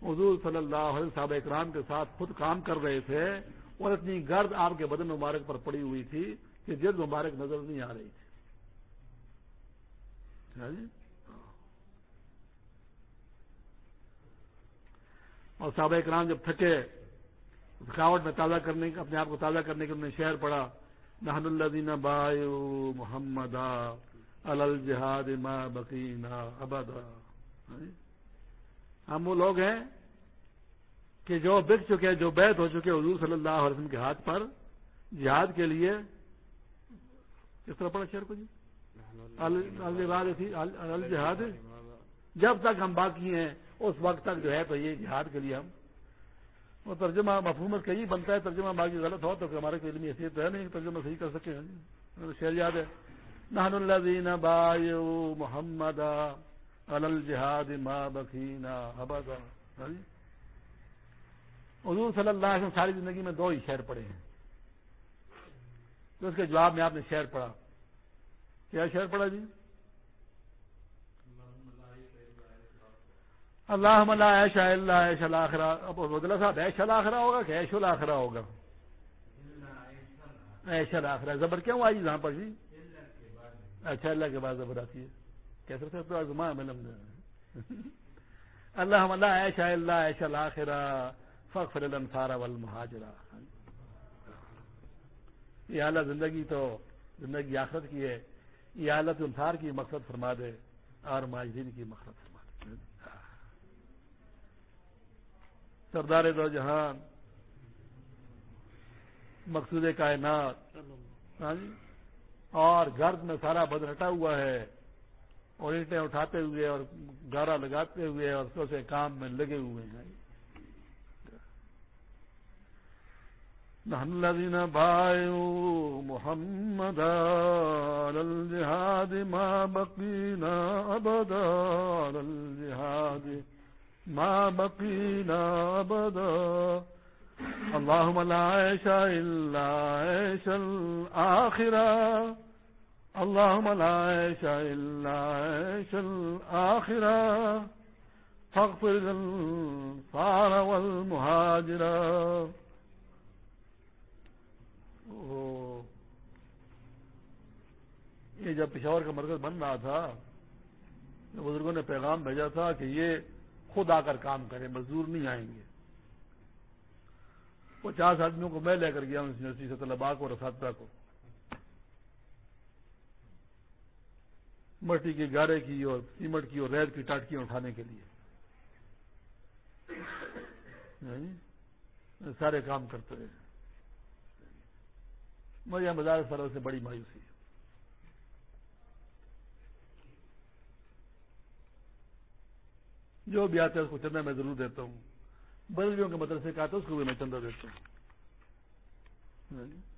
حضور صلی اللہ علیہ صاحب اکرام کے ساتھ خود کام کر رہے تھے اور اتنی گرد آپ کے بدن مبارک پر پڑی ہوئی تھی کہ جلد مبارک نظر نہیں آ رہی تھی۔ جی؟ اور صحابہ اکرام جب تھکے، تھکاوٹ میں تازہ کرنے، اپنے آپ کو تازہ کرنے کے انہوں نے شہر پڑا نحن اللہ دینا بایو محمد الجہاد ما بقینا ابدا۔ ہم وہ لوگ ہیں کہ جو بک چکے جو بیت ہو چکے حضور صلی اللہ علیہ وسلم کے ہاتھ پر جہاد کے لیے۔ کس طرح پڑا شہر کو جی؟ الجہاد جب تک ہم باقی ہیں، اس وقت تک جو ہے تو یہ جہاد کے لیے ہم۔ وہ ترجمہ مفہومت کا بنتا ہے، ترجمہ باقی غلط ہو تو ہمارے کوئی علمی حیثیت ہے نہیں، ترجمہ صحیح کر سکے شہر یاد ہے۔ نہن اللہ بایو محمد الجہاد ما بکینا حبدا ہاں جی؟ حضور صلی اللہ علیہ وسلم ساری زندگی میں دو ہی شہر پڑے ہیں۔ تو اس کے جواب میں آپ نے شعر پڑھا۔ کیا شعر پڑھا جی؟ اللہ ملا ایشا اللہ ایش الآخرا اب بدلا صاحب ایش الآخرا ہوگا کہ ایش الآخرا ہوگا؟ ایش الآخرا زبر کیوں آئی یہاں پر جی؟ اچھا اللہ کے بعد زبر آتی ہے۔ کیسے سر زمان ملم اللہ ایشا اللہ ایش الآخرا فخر الانصار والمہاجرہ۔ یہ اعلیٰ زندگی تو زندگی آخرت کی ہے۔ یہ حالت انسار کی مقصد فرما دے اور ماجرین کی مقصد فرما دے۔ سردار دو جہان، مقصود کائنات۔ ہاں جی؟ اور گرد میں سارا بد ہٹا ہوا ہے۔ اور اینٹیں اٹھاتے ہوئے اور گارا لگاتے ہوئے اور سوچے کام میں لگے ہوئے ہیں۔ نحن الذين بايعوا محمد على الجهاد ما بقينا أبدا، على الجهاد ما بقينا أبدا۔ اللهم لا عيش إلا عيش الآخرة۔ اللهم لا عيش إلا عيش الآخرة. فاغفر للصار والمهاجرة. یہ جب پشاور کا مرکز بن رہا تھا، بزرگوں نے پیغام بھیجا تھا کہ یہ خود آ کر کام کرے مزدور نہیں آئیں گے۔ پچاس آدمیوں کو میں لے کر گیا ہوں یونیورسٹی سے طلبا کو اور اساتذہ کو۔ مٹی کی گارے کی اور سیمنٹ کی اور ریت کی ٹاٹکیاں اٹھانے کے لیے۔ یعنی سارے کام کرتے رہے۔ مجھے مزاج سروں سے بڑی مایوسی ہے۔ جو بھی آتا ہے اس کو چندہ میں ضرور دیتا ہوں۔ بدلوں کے مدرسے کا آتا ہے، اس کو بھی میں چندہ دیتا ہوں۔ یعنی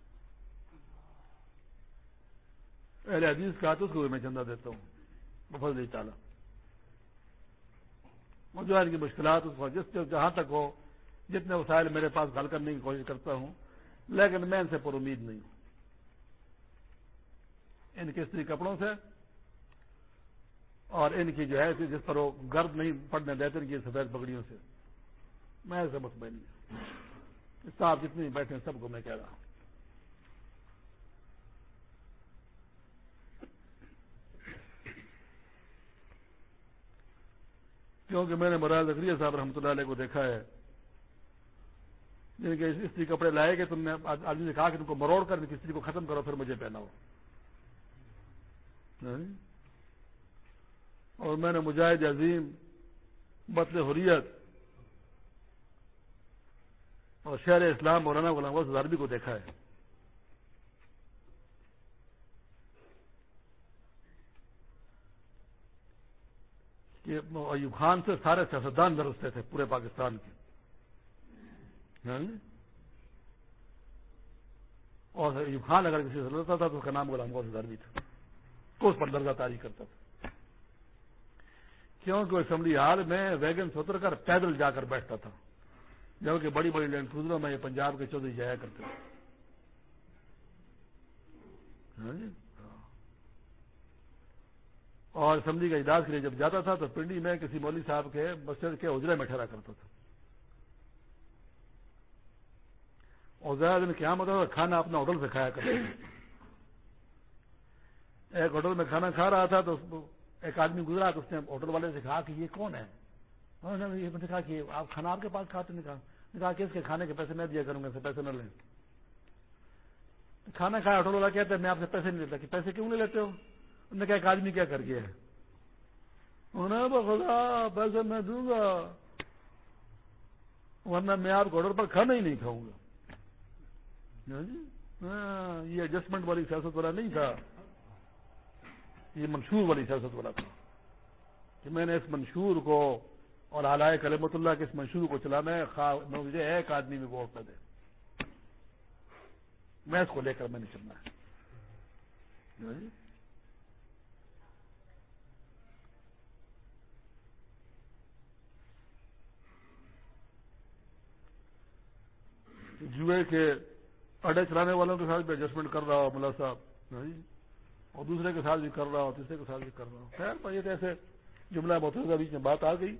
اہل حدیث کا آتا اس کو میں چندہ دیتا ہوں، بفضل نہیں چالا جو ان کی مشکلات اس کو جس جہاں تک ہو، جتنے وسائل میرے پاس حل کرنے کی کوشش کرتا ہوں، لیکن میں ان سے پر امید نہیں ہوں۔ ان کے استری کپڑوں سے اور ان کی جو ہے جس پر وہ گرد نہیں پڑنے دیتے، ان کی سفید پگڑیوں سے۔ میں ایسے مطمئن نہیں صاحب جتنے بیٹھے ہیں سب کو میں کہہ رہا ہوں۔ کیونکہ میں نے مراد زکریہ صاحب رحمۃ اللہ علیہ کو دیکھا ہے۔ یعنی جن کے استری کپڑے لائے کہ تم نے آدمی نے کہا کہ تم کو مروڑ کر استری کو ختم کرو، پھر مجھے پہناؤ۔ اور میں نے مجاہد عظیم، بطل حریت اور شہر اسلام مولانا غلام غلام کو دیکھا ہے۔ کہ ایوب خان سے سارے سیاستدان درستے تھے پورے پاکستان کے۔ یعنی؟ اور ایوب خان اگر کسی سے لڑتا تھا تو اس کا نام غلام غوث بھی تھا۔ اس پر درجہ تاری کرتا تھا۔ کیونکہ اسمبلی ہال میں ویگن ستر کر پیدل جا کر بیٹھتا تھا۔ جبکہ بڑی بڑی لینڈ کروزروں میں یہ پنجاب کے چودھری جایا کرتے تھے۔ یعنی؟ اور اسمبلی کا اجلاس کے لیے جب جاتا تھا تو پنڈی میں کسی مولوی صاحب کے مسجد کے اجرے میں ٹھہرا کرتا تھا۔ اور زیادہ دن کیا مطلب کھانا اپنا ہوٹل سے کھایا کرتا تھا۔ ایک ہوٹل میں کھانا کھا رہا تھا تو ایک آدمی گزرا تو اس نے ہوٹل والے سے کہا کہ یہ کون ہے؟ انہوں نے کہا کہ آپ کھانا آپ کے پاس کھاتے نہیں کہا کہا کہ اس کے کھانے کے پیسے میں دیا کروں گا اسے پیسے نہ لیں۔ کھانا کھایا، ہوٹل والا کہتا ہے میں آپ سے پیسے نہیں لیتا، کہ پیسے کیوں نہیں لیتے ہو؟ انہوں نے کہا ایک آدمی کیا کر گیا ہے؟ انہوں نے خدا، پیسے میں دوں گا۔ ورنہ میں آپ کو پر کھانا ہی نہیں کھاؤں گا۔ ہاں جی؟ ہاں، یہ ایڈجسٹمنٹ والی سیاست والا نہیں تھا۔ یہ منشور والی سیاست والا تھا۔ کہ میں نے اس منشور کو اور آلائے کلمت اللہ کے اس منشور کو چلانا ہے مجھے ایک آدمی میں ووٹ نہ دے۔ میں اس کو لے کر میں نے چلنا ہے۔ ہاں جی؟ جوئے کے اڈے چلانے والوں کے ساتھ بھی ایڈجسٹمنٹ کر رہا ہو، ملا صاحب اور دوسرے کے ساتھ بھی کر رہا ہو، تیسرے کے ساتھ بھی کر رہا ہو۔ خیر یہ ایسے جملہ بہت بیچ میں بات آ گئی۔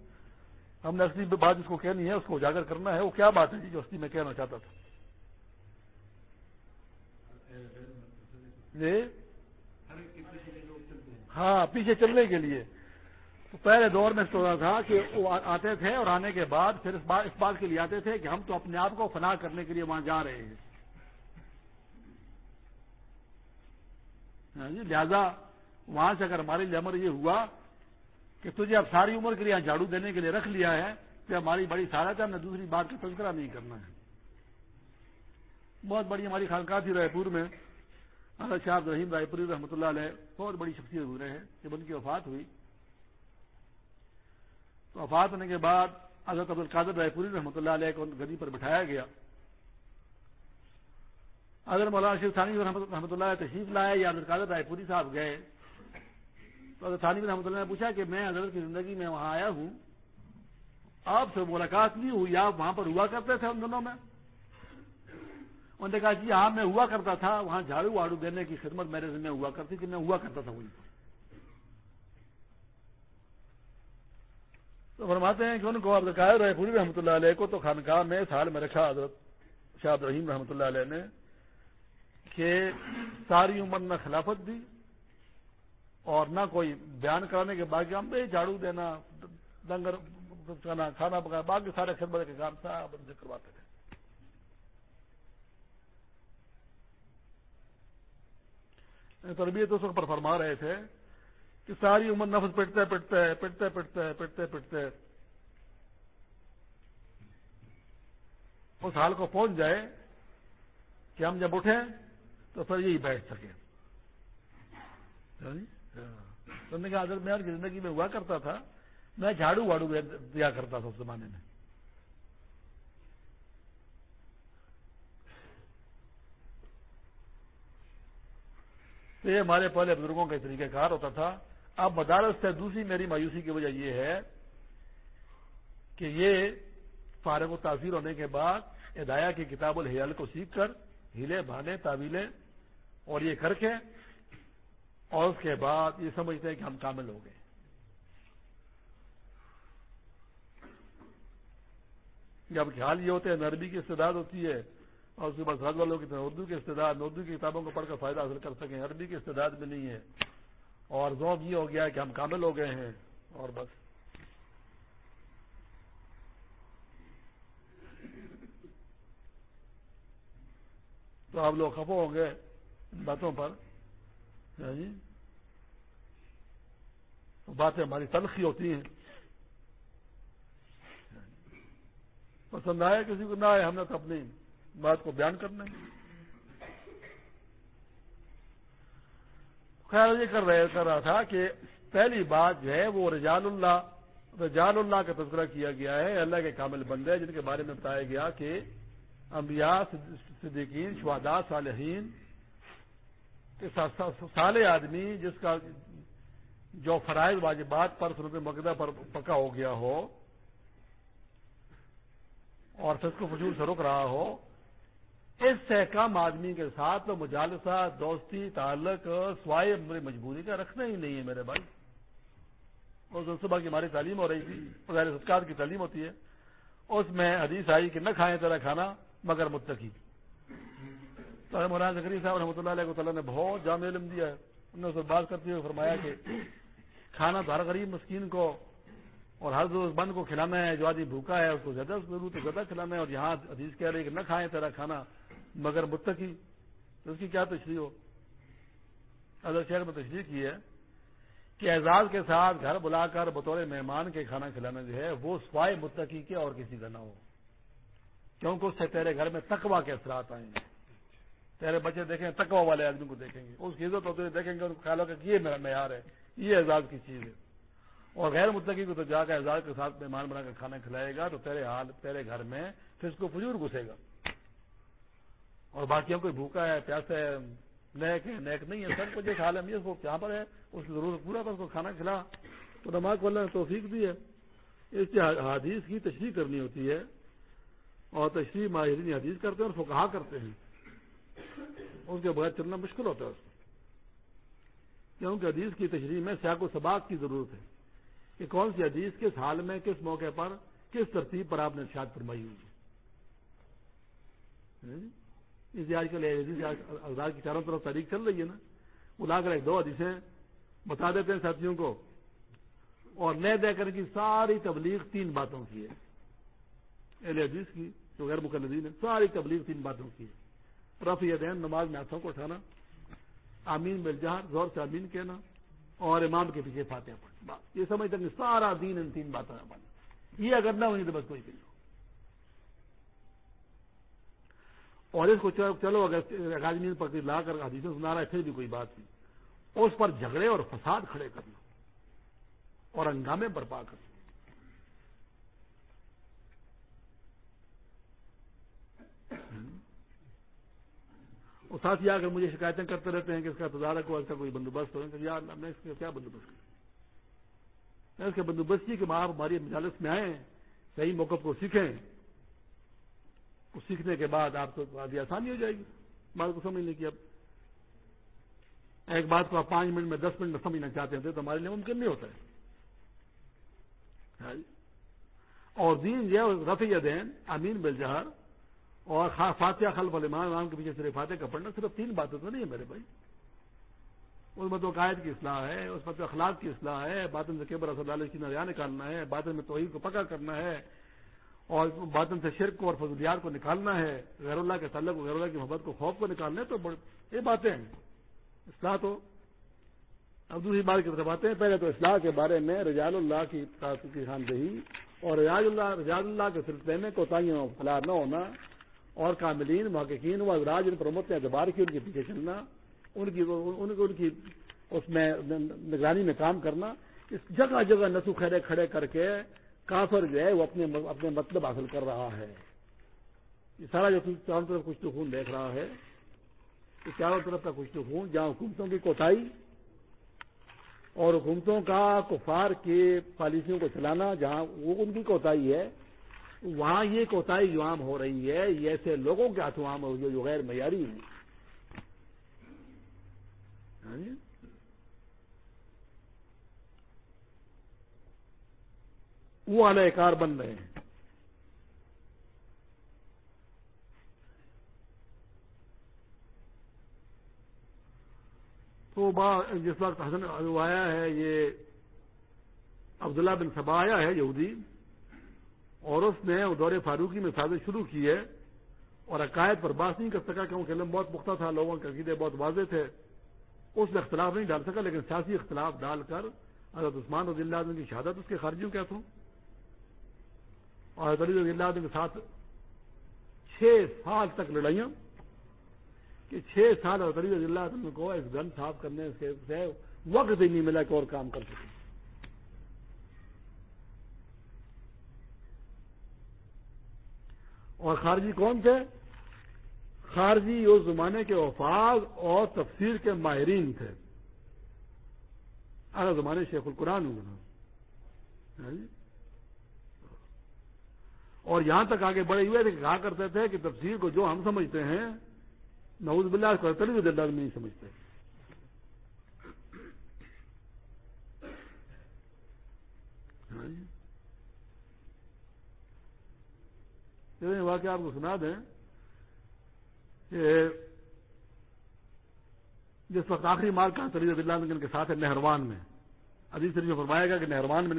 ہم نے اصلی بات جس کو کہنی ہے، اس کو اجاگر کرنا ہے۔ وہ کیا بات ہے جی جو اصلی میں کہنا چاہتا تھا؟ جی؟ ہاں پیچھے چلنے کے لیے۔ تو پہلے دور میں سوچا تھا کہ وہ آتے تھے اور آنے کے بعد پھر اس بات اس بات کے لیے آتے تھے کہ ہم تو اپنے آپ کو فنا کرنے کے لیے وہاں جا رہے ہیں۔ ہاں جی، لہذا وہاں سے اگر ہماری لیمر یہ ہوا کہ تجھے اب ساری عمر کے لیے جھاڑو دینے کے لیے رکھ لیا ہے کہ ہماری بڑی سہارت ہے، ہم نے دوسری بات کا تذکرہ نہیں کرنا ہے۔ بہت بڑی ہماری خانقاہ تھی رائے پور میں۔ حضرت شاہ رحیم رائے پوری رحمۃ اللہ علیہ بہت بڑی شخصیت ہوئے ہیں، جب ان کی وفات ہوئی۔ تو وفات ہونے کے بعد حضرت عبد القادر رائے پوری رحمۃ اللہ علیہ کو گدی پر بٹھایا گیا۔ اگر مولانا شیخ ثانی رحمۃ اللہ تشریف لائے یا عبد القادر رائے پوری صاحب گئے۔ تو حضرت ثانی رحمۃ اللہ نے پوچھا کہ میں حضرت کی زندگی میں وہاں آیا ہوں۔ آپ سے ملاقات نہیں ہوئی، آپ وہاں پر ہوا کرتے تھے ان دنوں میں؟ انہوں نے کہا جی ہاں میں ہوا کرتا تھا، وہاں جھاڑو واڑو دینے کی خدمت میرے ذمہ ہوا کرتی کہ میں ہوا کرتا تھا وہیں پر۔ تو فرماتے ہیں کہ ان کو عبد رہے پوری رحمۃ اللہ علیہ کو تو خانقاہ میں سال میں رکھا، حضرت شاہ رحیم رحمۃ اللہ علیہ نے، کہ ساری عمر نہ خلافت دی اور نہ کوئی بیان کرانے کے باقی ہم جھاڑو دینا ڈنگر کھانا پکانا، باقی سارے خدمت کے کام صاحب ان سے کرواتے تھے۔ تربیت اس وقت پر فرما رہے تھے کہ ساری عمر نفس پٹتے پٹتے پٹتے پٹتے پٹتے پٹتے اس حال کو پہنچ جائے کہ ہم جب اٹھیں تو پھر یہی بیٹھ سکے ہاں۔ نے کہا اگر میں کی زندگی میں ہوا کرتا تھا، میں جھاڑو واڑو دیا کرتا تھا اس زمانے میں۔ تو یہ ہمارے پہلے بزرگوں کا طریقہ کار ہوتا تھا۔ اب مدارس سے دوسری میری مایوسی کی وجہ یہ ہے کہ یہ فارغ و تاثیر ہونے کے بعد ادایا کی کتاب الحیال کو سیکھ کر ہیلے بھانے تعویلیں اور یہ کر کے اور اس کے بعد یہ سمجھتے ہیں کہ ہم کامل ہو گئے۔ جب خیال یہ ہوتے ہیں نرمی کی استداد ہوتی ہے اور اس کے بعد والوں کی اردو کی استداد اردو کی کتابوں کو پڑھ کر فائدہ حاصل کر سکیں، عربی کی استداد بھی نہیں ہے۔ اور ذوق یہ ہو گیا کہ ہم کامل ہو گئے ہیں اور بس۔ تو آپ لوگ خفو ہوں گے ان باتوں پر۔ ہاں جی؟ باتیں ہماری تلخی ہوتی ہیں۔ پسند آئے کسی کو؟ نہ آئے، ہم نے تو اپنی بات کو بیان کرنا ہے۔ خیال یہ کر رہے کر رہا تھا کہ پہلی بات جو ہے وہ رجال اللہ رجال اللہ کا تذکرہ کیا گیا ہے، اللہ کے کامل بندے جن کے بارے میں بتایا گیا کہ انبیاء، صدیقین، شہداء، صالحین سالے آدمی جس کا جو فرائض، واجبات پر صورت مقدہ پر پکا ہو گیا ہو اور پھر کو فضول سے رک رہا ہو اس سے کم آدمی کے ساتھ تو مجالسہ، دوستی، تعلق، سوائے میری مجبوری کا رکھنا ہی نہیں ہے میرے بھائی۔ اور صبح کی ہماری تعلیم ہو رہی تھی ستکار کی تعلیم ہوتی ہے، اس میں حدیث آئی کہ نہ کھائیں تیرا کھانا مگر متقی۔ تو مولانا زکری صاحب رحمۃ اللہ علیہ تعالیٰ نے بہت جامع علم دیا ہے۔ انہوں نے بات کرتے ہوئے فرمایا کہ کھانا تو ہر غریب مسکین کو اور ہر روز بند کو کھلانا ہے، جو آدمی بھوکا ہے، اس کو زیادہ ضرورت ہے زیادہ کھلانا ہے اور یہاں حدیث کہہ رہے کہ نہ کھائیں تیرا کھانا، مگر متقی۔ تو اس کی کیا تشریح ہو؟ اگر شہر میں تشریح کی ہے کہ اعزاز کے ساتھ گھر بلا کر بطور مہمان کے کھانا کھلانا جو ہے، وہ سوائے متقی کے اور کسی کا نہ ہو۔ کیونکہ اس سے تیرے گھر میں تقوا کے اثرات آئیں گے۔ تیرے بچے دیکھیں تقوا والے آدمی کو دیکھیں گے۔ اس کی عزت ہوتے ہوئے دیکھیں گے، ان کو خیال ہوگا کہ یہ میرا معیار ہے، یہ اعزاز کی چیز ہے۔ اور غیر متقی کو تو جا کر اعزاز کے ساتھ مہمان بنا کر کھانا کھلائے گا تو تیرے حال، تیرے گھر میں پھر اس کو فجور گھسے گا۔ اور باقیوں کوئی بھوکا ہے پیاس ہے، نیک ہے، نیک نہیں ہے، سب کو جس حال ہے وہ یہاں پر ہے، اس کی ضرورت پورا تھا اس کو کھانا کھلا۔ تو نماز کو اللہ نے توفیق دی ہے۔ اس حدیث کی تشریح کرنی ہوتی ہے۔ اور تشریح ماہرین حدیث کرتے ہیں اور فکہ کرتے ہیں۔ اس کے بغیر چلنا مشکل ہوتا ہے۔ اس کو کیونکہ حدیث کی تشریح میں سیاق و سباق کی ضرورت ہے۔ کہ کون سی حدیث کس حال میں کس موقع پر کس ترتیب پر آپ نے ارشاد فرمائی ہوئی اس آج کل اخبار کی چاروں طرف تاریخ چل رہی ہے نا۔ وہ لا کر ایک دو حدیثیں بتا دیتے ہیں ساتھیوں کو۔ اور لے دے کر کی ساری تبلیغ تین باتوں کی ہے۔ اہل حدیث کی جو غیر مقلدین ہے ساری تبلیغ تین باتوں کی ہے۔ رفیع دین نماز میں ہاتھوں کو اٹھانا، آمین مل جہاں زور سے آمین کہنا اور امام کے پیچھے فاتحہ پڑھنا یہ سمجھتا کہ سارا دین ان تین باتوں میں پڑھنا۔ یہ اگر نہ ہوئی تو بس کوئی بھی اور اس کو چلو اگر اکادمی پر لا کر حدیثیں سنا رہا ہے، پھر بھی کوئی بات نہیں۔ اس پر جھگڑے اور فساد کھڑے کرنا اور ہنگامے برپا کرنا۔ ساتھ ہی آ کر مجھے شکایتیں کرتے رہتے ہیں کہ اس کا تجارت کو ایسا کوئی بندوبست ہو یار میں اس کا کیا بندوبست کروں؟ اس کے بندوبست کی کہ آپ ہماری مجالس میں آئیں، صحیح موقع کو سیکھیں اس سیکھنے کے بعد آپ کو آدھی آسانی ہو جائے گی۔ بات کو سمجھنے کی اب ایک بات کو آپ پانچ منٹ میں، دس منٹ میں سمجھنا چاہتے ہیں تو ہمارے لیے ممکن نہیں ہوتا ہے۔ ہاں جی۔ اور دین یہ رفیع دین امین بلجہر اور فاتحہ خلف المان امام کے پیچھے صرف فاتح کا پڑھنا صرف تین باتیں تو نہیں ہے میرے بھائی۔ اس میں تو قائد کی اصلاح ہے، اس میں تو اخلاق کی اصلاح ہے، باطن سے کیبر صلی اللہ کی نظریہ نکالنا ہے، باطن میں توحید کو پکا کرنا ہے، اور باطن سے شرک کو اور فضولیات کو نکالنا ہے، غیر اللہ کے تعلق غیر اللہ کی محبت کو، خوف کو نکالنا ہے، تو یہ باتیں ہیں۔ اصلاح تو اب دوسری بات کی طرف آتے ہیں۔ پہلے تو اصلاح کے بارے میں رجال اللہ کی خاندہی، اور رجاج اللہ رجال اللہ کے سلسلے میں کوتاہیوں فلاح نہ ہونا اور کاملین، محققین و ازراج، ان پرمت نے اعتبار کی ان کے پیچھے چلنا ان کی ان کی اس میں نگرانی میں کام کرنا، اس جگہ جگہ نسو خیرے کھڑے کر کے کافر جو ہے وہ اپنے اپنے مطلب حاصل کر رہا ہے۔ یہ سارا جو چاروں طرف کچھ تو خون دیکھ رہا ہے۔ یہ چاروں طرف کا کچھ تو خون، جہاں حکومتوں کی کوتاہی اور حکومتوں کا کفار کی پالیسیوں کو چلانا، جہاں وہ ان کی کوتاہی ہے۔ وہاں یہ کوتاہی جو عام ہو رہی ہے، یہ ایسے لوگوں کے ہاتھوں عام ہو جو غیر معیاری ہیں۔ ہاں جی؟ وہ اعلی کار بن رہے ہیں۔ تو جس وقت حسن آیا ہے، یہ عبداللہ بن سبا آیا ہے، یہودی۔ اور اس نے دور فاروقی میں سازش شروع کی ہے اور عقائد پر بات نہیں کر سکا کیونکہ علم بہت پختہ تھا، لوگوں کے عقیدے بہت واضح تھے۔ اس میں اختلاف نہیں ڈال سکا، لیکن سیاسی اختلاف ڈال کر حضرت عثمان رضی اللہ عنہ کی شہادت اس کے خارجیوں کیا تھوں اور علی رضی اللہ عنہ کے ساتھ چھ سال تک لڑائیاں۔ کہ چھ سال اور رضی اللہ عنہ کو اس گن صاف کرنے سے وقت ہی نہیں ملا کہ اور کام کر سکے۔ اور خارجی کون تھے؟ خارجی اس زمانے کے وفاظ اور تفسیر کے ماہرین تھے۔ اعلی زمانے شیخ القرآن ہاں جی؟ اور یہاں تک آگے بڑے ہوئے تھے کہ کہا کرتے تھے کہ تفسیر کو جو ہم سمجھتے ہیں نوز بلّہ کرتے بھی دل نہیں سمجھتے ہاں جی؟ واقعہ آپ کو سنا دیں کہ جس وقت آخری مال کا رضی اللہ کے ساتھ ہے نہروان میں عزیز شریف فرمائے گا کہ نہروان میں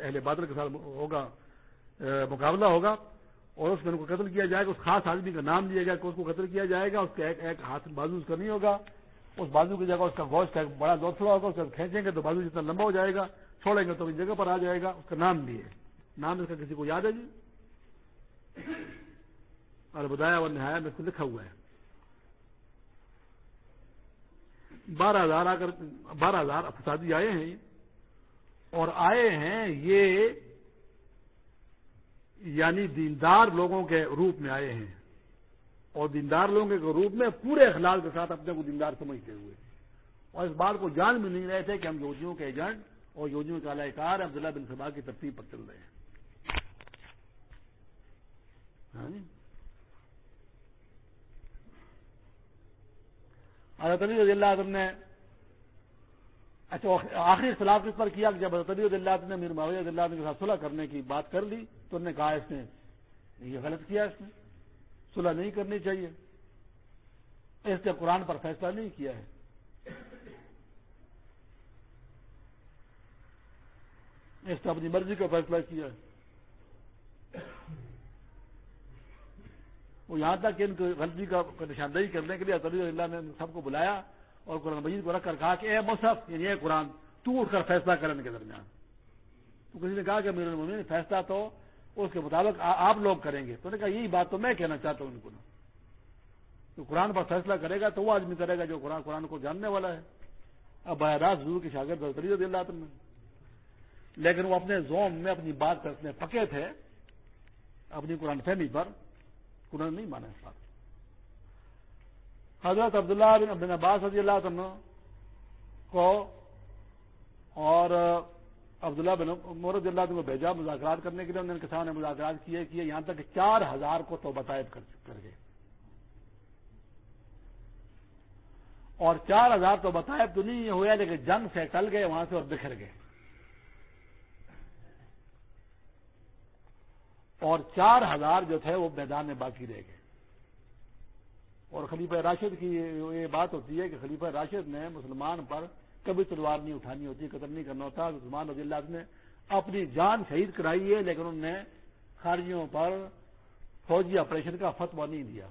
اہل بادل کے ساتھ ہوگا مقابلہ ہوگا اور اس میں ان کو قتل کیا جائے گا، اس خاص آدمی کا نام دیا جائے گا اس کو قتل کیا جائے گا، اس کا ایک ایک ہاتھ بازو اس کا نہیں ہوگا، اس بازو کی جگہ اس کا گوشت کا ایک بڑا دوسرا ہوگا، اس کا کھینچیں گے تو بازو جتنا لمبا ہو جائے گا، چھوڑیں گے تو اس جگہ پر آ جائے گا، اس کا نام بھی ہے۔ نام اس کا کسی کو یاد ہے جی؟ اور اور نہایا میں اس لکھا ہوا ہے بارہ ہزار آ کر بارہ ہزار افسادی آئے ہیں اور آئے ہیں یہ یعنی دیندار لوگوں کے روپ میں آئے ہیں اور دیندار لوگوں کے روپ میں پورے اخلاق کے ساتھ اپنے کو دیندار سمجھتے ہوئے اور اس بات کو جان بھی نہیں رہے تھے کہ ہم یوجیوں کے ایجنٹ اور یوجیوں کے اعلی کار عبداللہ بن سبا کی ترتیب پر چل رہے ہیں ہاں جی؟ ہاں جی؟ حضرت علی رضی اللہ عنہ نے اچھا آخری اختلاف کس پر کیا کہ جب حضرت علی رضی اللہ عنہ نے میر معاویہ رضی اللہ عنہ کے ساتھ صلح کرنے کی بات کر لی تو انہوں نے کہا اس نے یہ غلط کیا اس نے۔ صلح نہیں کرنی چاہیے۔ اس نے قرآن پر فیصلہ نہیں کیا ہے۔ اس نے اپنی مرضی کا فیصلہ کیا ہے۔ وہ یہاں تک کہ ان کو غلطی کا نشاندہی کرنے کے لیے عطلی اللہ نے سب کو بلایا اور قرآن مجید کو رکھ کر کہا کہ اے مصحف یعنی اے قرآن، تو اٹھ کر فیصلہ کرنے کے درمیان۔ تو کسی نے کہا کہ میرے ممی فیصلہ تو اس کے مطابق آپ لوگ کریں گے۔ تو نے کہا، یہی بات تو میں کہنا چاہتا ہوں ان کو تو قرآن پر فیصلہ کرے گا تو وہ آدمی کرے گا جو قرآن قرآن کو جاننے والا ہے۔ اب باہ راست حضور کی شاگرد رضی اللہ میں لیکن وہ اپنے زوم میں اپنی بات کرنے پکے تھے، اپنی قرآن فہمی پر۔ قرآن نہیں مانا اس بات حضرت عبداللہ بن عبد عباس رضی اللہ عنہ کو اور عبداللہ بن مورد اللہ کو بھیجا مذاکرات کرنے کے لیے، انہوں نے کسان نے مذاکرات کیے کیے، یہاں تک چار ہزار کو تو بتائب کر گئے۔ اور چار ہزار تو بتائب تو نہیں ہوا لیکن جنگ سے ٹل گئے، وہاں سے اور بکھر گئے۔ اور چار ہزار جو تھے وہ میدان میں باقی رہ گئے۔ اور خلیفہ راشد کی یہ بات ہوتی ہے کہ خلیفہ راشد نے مسلمان پر کبھی تلوار نہیں اٹھانی ہوتی قتل نہیں کرنا ہوتا۔ مسلمان رضی اللہ نے اپنی جان شہید کرائی ہے، لیکن انہوں نے خارجیوں پر فوجی آپریشن کا فتوا نہیں دیا۔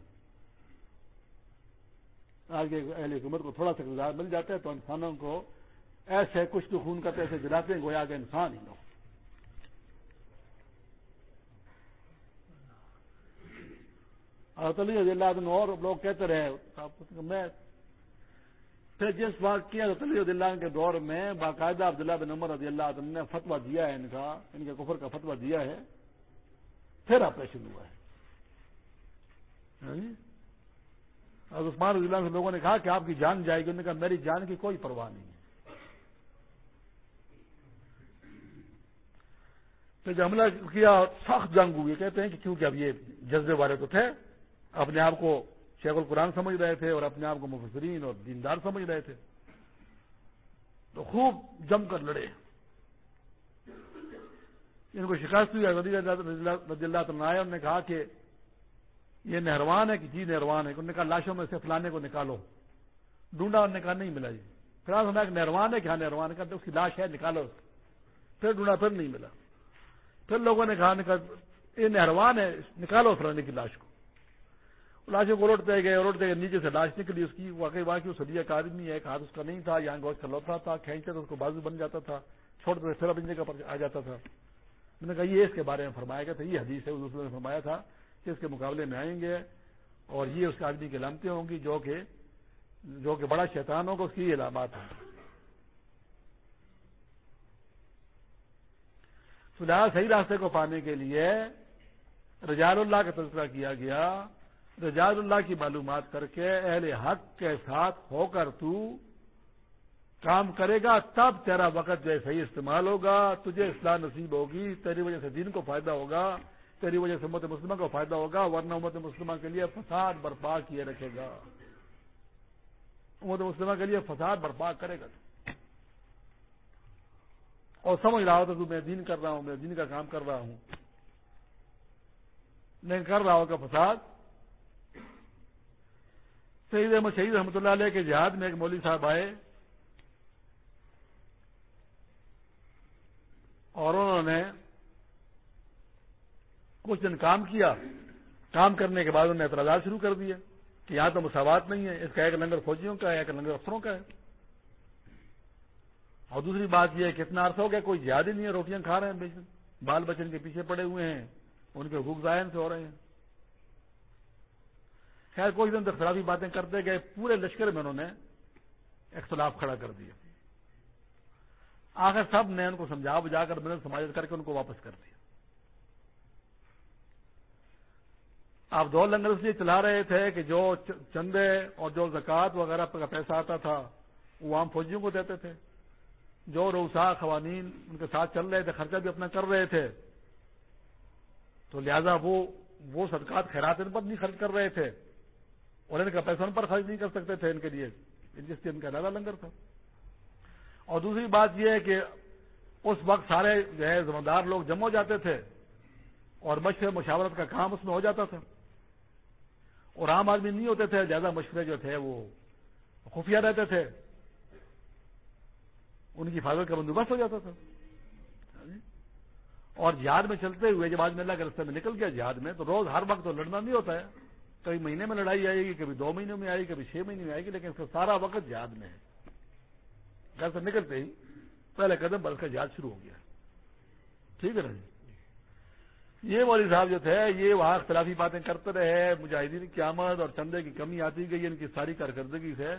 آج کے اہل حکومت کو تھوڑا سا گزار مل جاتا ہے تو انسانوں کو ایسے کچھ تو خون کرتے ایسے جلاتے ہیں، گویا کہ انسان ہی لوگ علی رضی اللہ عنہ اور لوگ کہتے رہے میں پھر جس بات کیا علی رضی اللہ عنہ کے دور میں باقاعدہ عبداللہ بن عمر رضی اللہ عنہ نے فتوا دیا ہے، ان کا، ان کے کفر کا فتوا دیا ہے، پھر آپریشن ہوا ہے۔ ہاں جی؟ اور عثمان رضی اللہ سے لوگوں نے کہا کہ آپ کی جان جائے گی، انہوں نے کہا میری جان کی کوئی پرواہ نہیں ہے۔ پھر حملہ کیا، سخت جنگ ہوئی، کہتے ہیں کہ کیونکہ اب یہ جذبے والے تو تھے۔ اپنے آپ کو شیخ القرآن سمجھ رہے تھے اور اپنے آپ کو مفسرین اور دیندار سمجھ رہے تھے۔ تو خوب جم کر لڑے۔ ان کو شکست ہوئی۔ رضی اللہ تعالیٰ نے کہا کہ یہ نہروان ہے کہ جی نہروان ہے۔ انہوں نے کہا لاشوں میں سے فلانے کو نکالو۔ ڈھونڈا انہوں نے کہا نہیں ملا جی۔ پھر آپ ایک نہروان ہے کہ ہاں نہروان ہے۔ اس کی لاش ہے، نکالو۔ پھر ڈھونڈا، پھر نہیں ملا۔ پھر لوگوں نے کہا، یہ نہروان ہے، نکالو فلانے کی لاش کو۔ لاشوں کو روٹتے گئے روٹتے گئے، نیچے سے لاش نکلی، اس کی واقعی واقعی وہ سدیا کا آدمی ہے، ایک ہاتھ اس کا نہیں تھا، یہاں گوشت کا لوٹا تھا کھینچتے تو اس کو بازو بن جاتا تھا چھوڑتے پھر اپنی جگہ پر آ جاتا تھا۔ میں نے کہا، یہ اس کے بارے میں فرمایا گیا تھا، یہ حدیث ہے نے فرمایا تھا کہ اس کے مقابلے میں آئیں گے اور یہ اس آدمی کی علامتیں ہوں گی جو کہ جو کہ بڑا شیطان ہوگا، اس کی یہ علامات ہیں۔ فلحال صحیح راستے کو پانے کے لیے رجال اللہ کا تذکرہ کیا گیا۔ رجاز اللہ کی معلومات کر کے اہل حق کے ساتھ ہو کر تو کام کرے گا، تب تیرا وقت جو ہے صحیح استعمال ہوگا، تجھے اصلاح نصیب ہوگی، تیری وجہ سے دین کو فائدہ ہوگا، تیری وجہ سے امت مسلمہ کو فائدہ ہوگا، ورنہ امت مسلمہ کے لیے فساد برپا کیے رکھے گا۔ امت مسلمہ کے لیے فساد برپا کرے گا اور سمجھ رہا ہو تو میں دین کر رہا ہوں، میں دین کا کام کر رہا ہوں۔ نہیں کر رہا ہوگا فساد سعید احمد، شہید رحمۃ اللہ علیہ کے جہاد میں ایک مولوی صاحب آئے اور انہوں نے کچھ دن کام کیا۔ کام کرنے کے بعد انہوں نے اعتراضات شروع کر دیے کہ یہاں تو مساوات نہیں ہے، اس کا ایک لنگر فوجیوں کا ہے، ایک لنگر افسروں کا ہے۔ اور دوسری بات یہ ہے کتنا عرصہ ہو گیا، کوئی زیادہ نہیں ہے، روٹیاں کھا رہے ہیں بال بچن کے پیچھے پڑے ہوئے ہیں، ان کے حقوق ظاہر سے ہو رہے ہیں۔ خیر، کوئی دن اختلافی باتیں کرتے گئے، پورے لشکر میں انہوں نے اختلاف کھڑا کر دیا۔ آخر سب نے ان کو سمجھا بجا کر محنت سماجت کر کے ان کو واپس کر دیا۔ آپ دو لنگر اس لیے چلا رہے تھے کہ جو چندے اور جو زکوٰۃ وغیرہ کا پیسہ آتا تھا، وہ عام فوجیوں کو دیتے تھے۔ جو روسا قوانین ان کے ساتھ چل رہے تھے، خرچہ بھی اپنا کر رہے تھے۔ تو لہذا وہ وہ صدقات خیرات ان پر نہیں خرچ کر رہے تھے۔ اور ان کا پیسہ ان پر خرچ نہیں کر سکتے تھے ان کے لیے جس سے ان کا زیادہ لنگر تھا۔ اور دوسری بات یہ ہے کہ اس وقت سارے جو ہے ذمہ دار لوگ جمع ہو جاتے تھے اور مشورے مشاورت کا کام اس میں ہو جاتا تھا۔ اور عام آدمی نہیں ہوتے تھے، زیادہ مشورے جو تھے وہ خفیہ رہتے تھے۔ ان کی حفاظت کا بندوبست ہو جاتا تھا۔ اور جہاد میں چلتے ہوئے جب آج اللہ کے رستے میں نکل گیا، جہاد میں تو روز ہر وقت تو لڑنا نہیں ہوتا ہے۔ کبھی مہینے میں لڑائی آئے گی، کبھی دو مہینوں میں آئے گی، کبھی چھ مہینے میں آئے گی، لیکن اس کا سارا وقت جہاد میں ہے۔ گھر سے نکلتے ہی پہلے قدم پر اس کا جہاد شروع ہو گیا۔ ٹھیک ہے نا جی؟ یہ مولوی صاحب جو تھے، یہ وہاں اختلافی باتیں کرتے رہے، مجاہدین کی آمد اور چندے کی کمی آتی گئی، ان کی ساری کارکردگی سے۔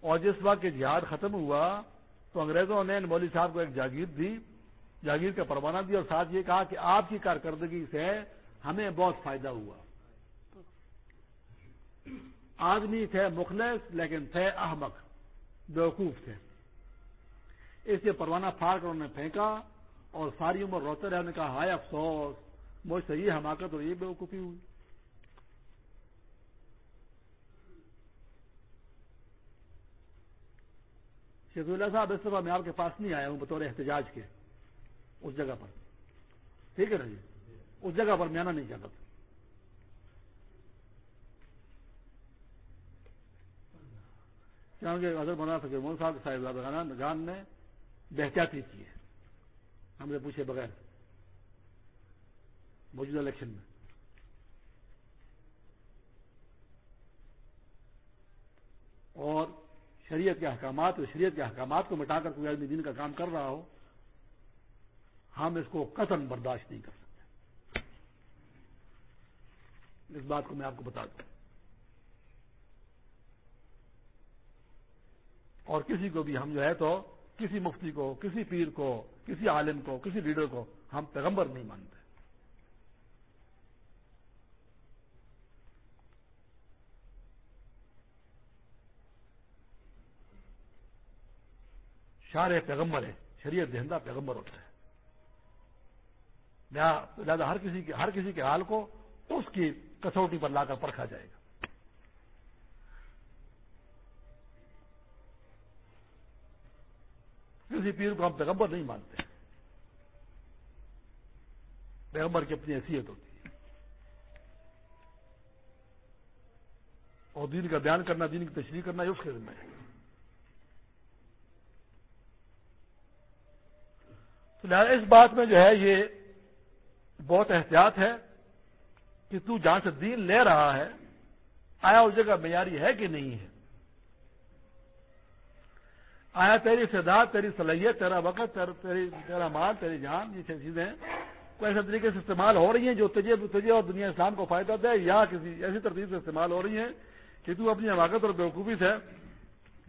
اور جس وقت کہ جہاد ختم ہوا، تو انگریزوں نے مولوی صاحب کو ایک جاگیر دی، جاگیر کا پروانہ دیا اور ساتھ یہ کہا کہ آپ کی کارکردگی سے ہمیں بہت فائدہ ہوا۔ آدمی تھے مخلص لیکن تھے احمق، بیوقوف تھے۔ اس لیے پروانہ پھاڑ کر انہوں نے پھینکا اور ساری عمر روتے رہے انہوں نے کہا ہائے افسوس، مجھ سے یہ حماقت اور یہ بیوقوفی ہوئی۔ شیخ اللہ صاحب، اس دفعہ میں آپ کے پاس نہیں آیا ہوں بطور احتجاج کے، اس جگہ پر۔ ٹھیک ہے نا جی؟ اس جگہ پر میں آنا نہیں چاہتا کیونکہ حضرت مولانا فکر مول صاحب صاحب جان نے بحتیاتی کی ہے۔ ہم نے پوچھے بغیر۔ موجودہ الیکشن میں۔ اور شریعت کے احکامات اور شریعت کے احکامات کو مٹا کر کوئی آدمی دن کا کام کر رہا ہو، ہم اس کو قتل برداشت نہیں کر سکتے۔ اس بات کو میں آپ کو بتا دوں۔ اور کسی کو بھی ہم جو ہے تو کسی مفتی کو، کسی پیر کو، کسی عالم کو، کسی لیڈر کو ہم پیغمبر نہیں مانتے۔ شار پیغمبر ہے، شریعت دہندہ پیغمبر ہوتا ہے۔ لہٰذا ہر کسی کے، ہر کسی کے حال کو اس کی کسوٹی پر لا کر پرکھا جائے گا۔ کسی پیر کو ہم پیغمبر نہیں مانتے۔ پیغمبر کی اپنی حیثیت ہوتی ہے۔ اور دین کا بیان کرنا، دین کی تشریح کرنا یہ اس کے ذمہ ہے۔ تو لہٰذا اس بات میں جو ہے یہ بہت احتیاط ہے کہ تو جہاں سے دین لے رہا ہے، آیا اس جگہ معیاری ہے کہ نہیں ہے؟ آیا تیری استعداد تیری صلاحیت، تیرا وقت تیری، تیرا مال، تیری جان، یہ چیزیں کوئی ایسے طریقے سے استعمال ہو رہی ہیں جو تجھے تجھے اور دنیا اسلام کو فائدہ دے یا کسی ایسی ترتیب سے استعمال ہو رہی ہیں کہ تو اپنی حماقت اور بیوقوفی سے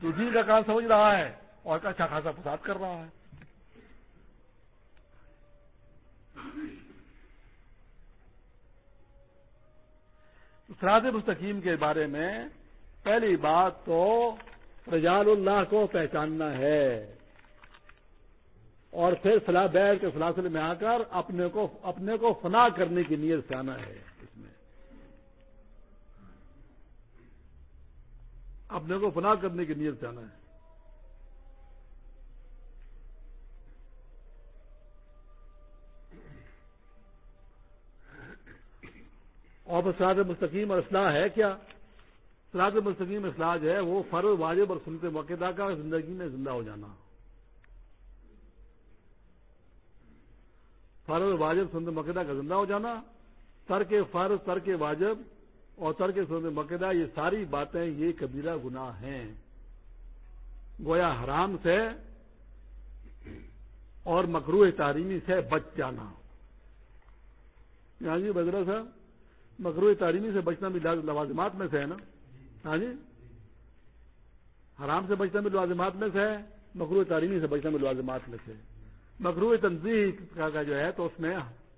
تو دین کا کام سمجھ رہا ہے اور اچھا خاصا فساد کر رہا ہے؟ سراد مستقیم کے بارے میں پہلی بات تو رجال اللہ کو پہچاننا ہے۔ اور پھر فلاح بیٹھ کے فلاصل میں آ کر اپنے کو اپنے کو فنا کرنے کی نیت سے آنا ہے اس میں۔ اپنے کو فنا کرنے کی نیت سے آنا ہے۔ اور سراج مستقیم اور اصلاح ہے کیا؟ سراج مستقیم اصلاح ہے، وہ فرض واجب اور سنت موقع کا زندگی میں زندہ ہو جانا۔ فرض واجب، سنت موقع کا زندہ ہو جانا۔ ترک فرض، ترک واجب اور ترک سنت موقع یہ ساری باتیں، یہ کبیرہ گناہ ہیں۔ گویا حرام سے اور مکرو تعلیمی سے بچ جانا۔ جی بدرا صاحب مغرو تعلیمی سے بچنا بھی لوازمات میں سے ہے نا۔ ہاں جی؟ حرام سے بچنا بھی لوازمات میں سے ہے مغرو تعلیمی سے بچنا بھی لوازمات میں سے مغرو تنظیم کا جو ہے تو اس میں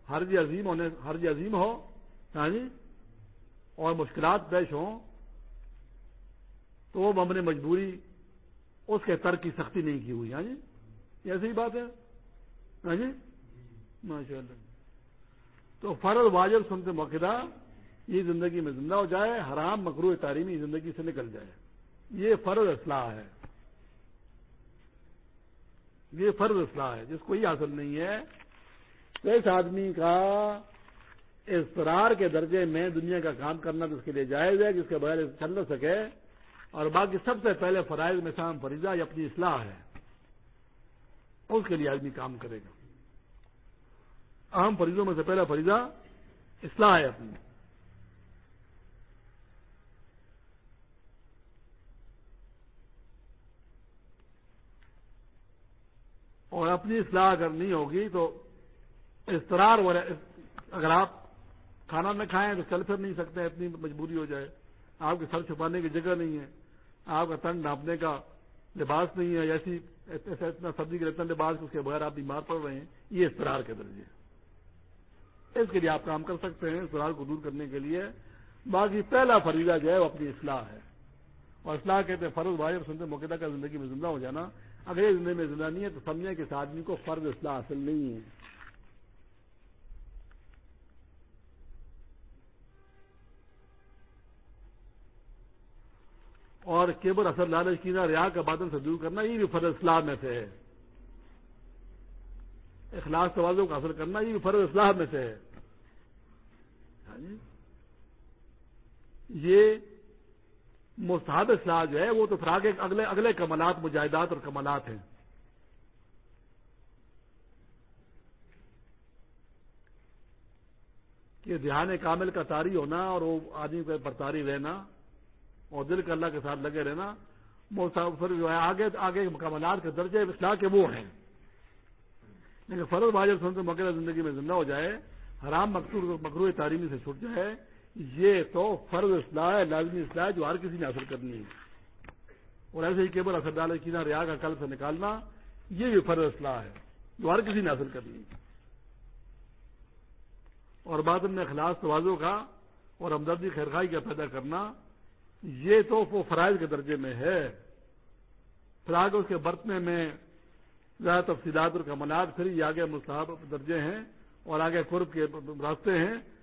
حرج عظیم ہونے حرج عظیم ہو ہاں جی؟ اور مشکلات پیش ہوں، تو وہ ممن مجبوری اس کے ترک کی سختی نہیں کی ہوئی ہاں جی؟ ایسی ہی بات ہے؟ ہاں جی؟ ماشاء اللہ تو فرض واجب سنتے موقع یہ زندگی میں زندہ ہو جائے، حرام مکرو تعلیمی زندگی سے نکل جائے۔ یہ فرض اصلاح ہے۔ یہ فرض اصلاح ہے، جس کو یہ حاصل نہیں ہے تو اس آدمی کا استرار کے درجے میں دنیا کا کام کرنا تو اس کے لیے جائز ہے، جس کے بغیر چل نہ سکے۔ اور باقی سب سے پہلے فرائض میں شام فریضہ یا اپنی اصلاح ہے۔ اس کے لیے آدمی کام کرے گا۔ اہم فریضوں میں سے پہلا فریضہ اصلاح ہے اپنی۔ اور اپنی اصلاح اگر نہیں ہوگی تو استرار اگر آپ کھانا نہ کھائیں تو چل پھر نہیں سکتے، اتنی مجبوری ہو جائے۔ آپ کے سر چھپانے کی جگہ نہیں ہے۔ آپ کا تن ڈھانپنے کا لباس نہیں ہے ایسی ایسا اتنا سبزی کے اتنا لباس اس کے بغیر آپ بیمار پڑ رہے ہیں۔ یہ استرار کے درجے اس کے لیے آپ کام کر سکتے ہیں استرار کو دور کرنے کے لیے۔ باقی پہلا فریضہ جو ہے وہ اپنی اصلاح ہے۔ اور اصلاح کہتے ہیں فرض بھائی اور سنتے موقع کا زندگی میں زندہ ہو جانا۔ اگر زندگی میں زندہ نہیں ہے تو سمجھیں کہ اس آدمی کو فرض اصلاح حاصل نہیں ہے۔ اور کیبل اثر لالچ کینا، ریا کا بادل سے دور کرنا، یہ بھی فرض اسلام میں سے ہے۔ اخلاص توازوں کا اثر کرنا، یہ بھی فرض اسلام میں سے ہے۔ ہاں جی؟ یہ مستحب اصلاح جو ہے وہ تو فراغ اگلے اگلے کمالات، مجاہدات اور کمالات ہیں۔ کہ دھیان کامل کا تاری ہونا اور وہ آدمی پہ برتاری رہنا اور دل کا اللہ کے ساتھ لگے رہنا مسافر جو ہے آگے آگے مکملات کے درجے اصلاح کے وہ ہیں۔ لیکن فرض باجر سنتے موقع زندگی میں زندہ ہو جائے، حرام مقصور مکرو تعلیمی سے چھوٹ جائے۔ یہ تو فرض اصلاح ہے، لازمی اصلاح جو ہر کسی نے حاصل کرنی ہے۔ اور ایسے ہی کیبل اثر ڈالے کینا ریا کا کل سے نکالنا، یہ بھی فرض اصلاح ہے جو ہر کسی نے حاصل کرنی ہے۔ اور بعد میں اخلاص توازوں کا اور ہمدردی خیرخائی کا پیدا کرنا، یہ تو وہ فرائض کے درجے میں ہے۔ فراغ اس کے برتنے میں زیادہ تفصیلات اور کمالات، پھر یہ آگے مستحب درجے ہیں اور آگے قرب کے راستے ہیں۔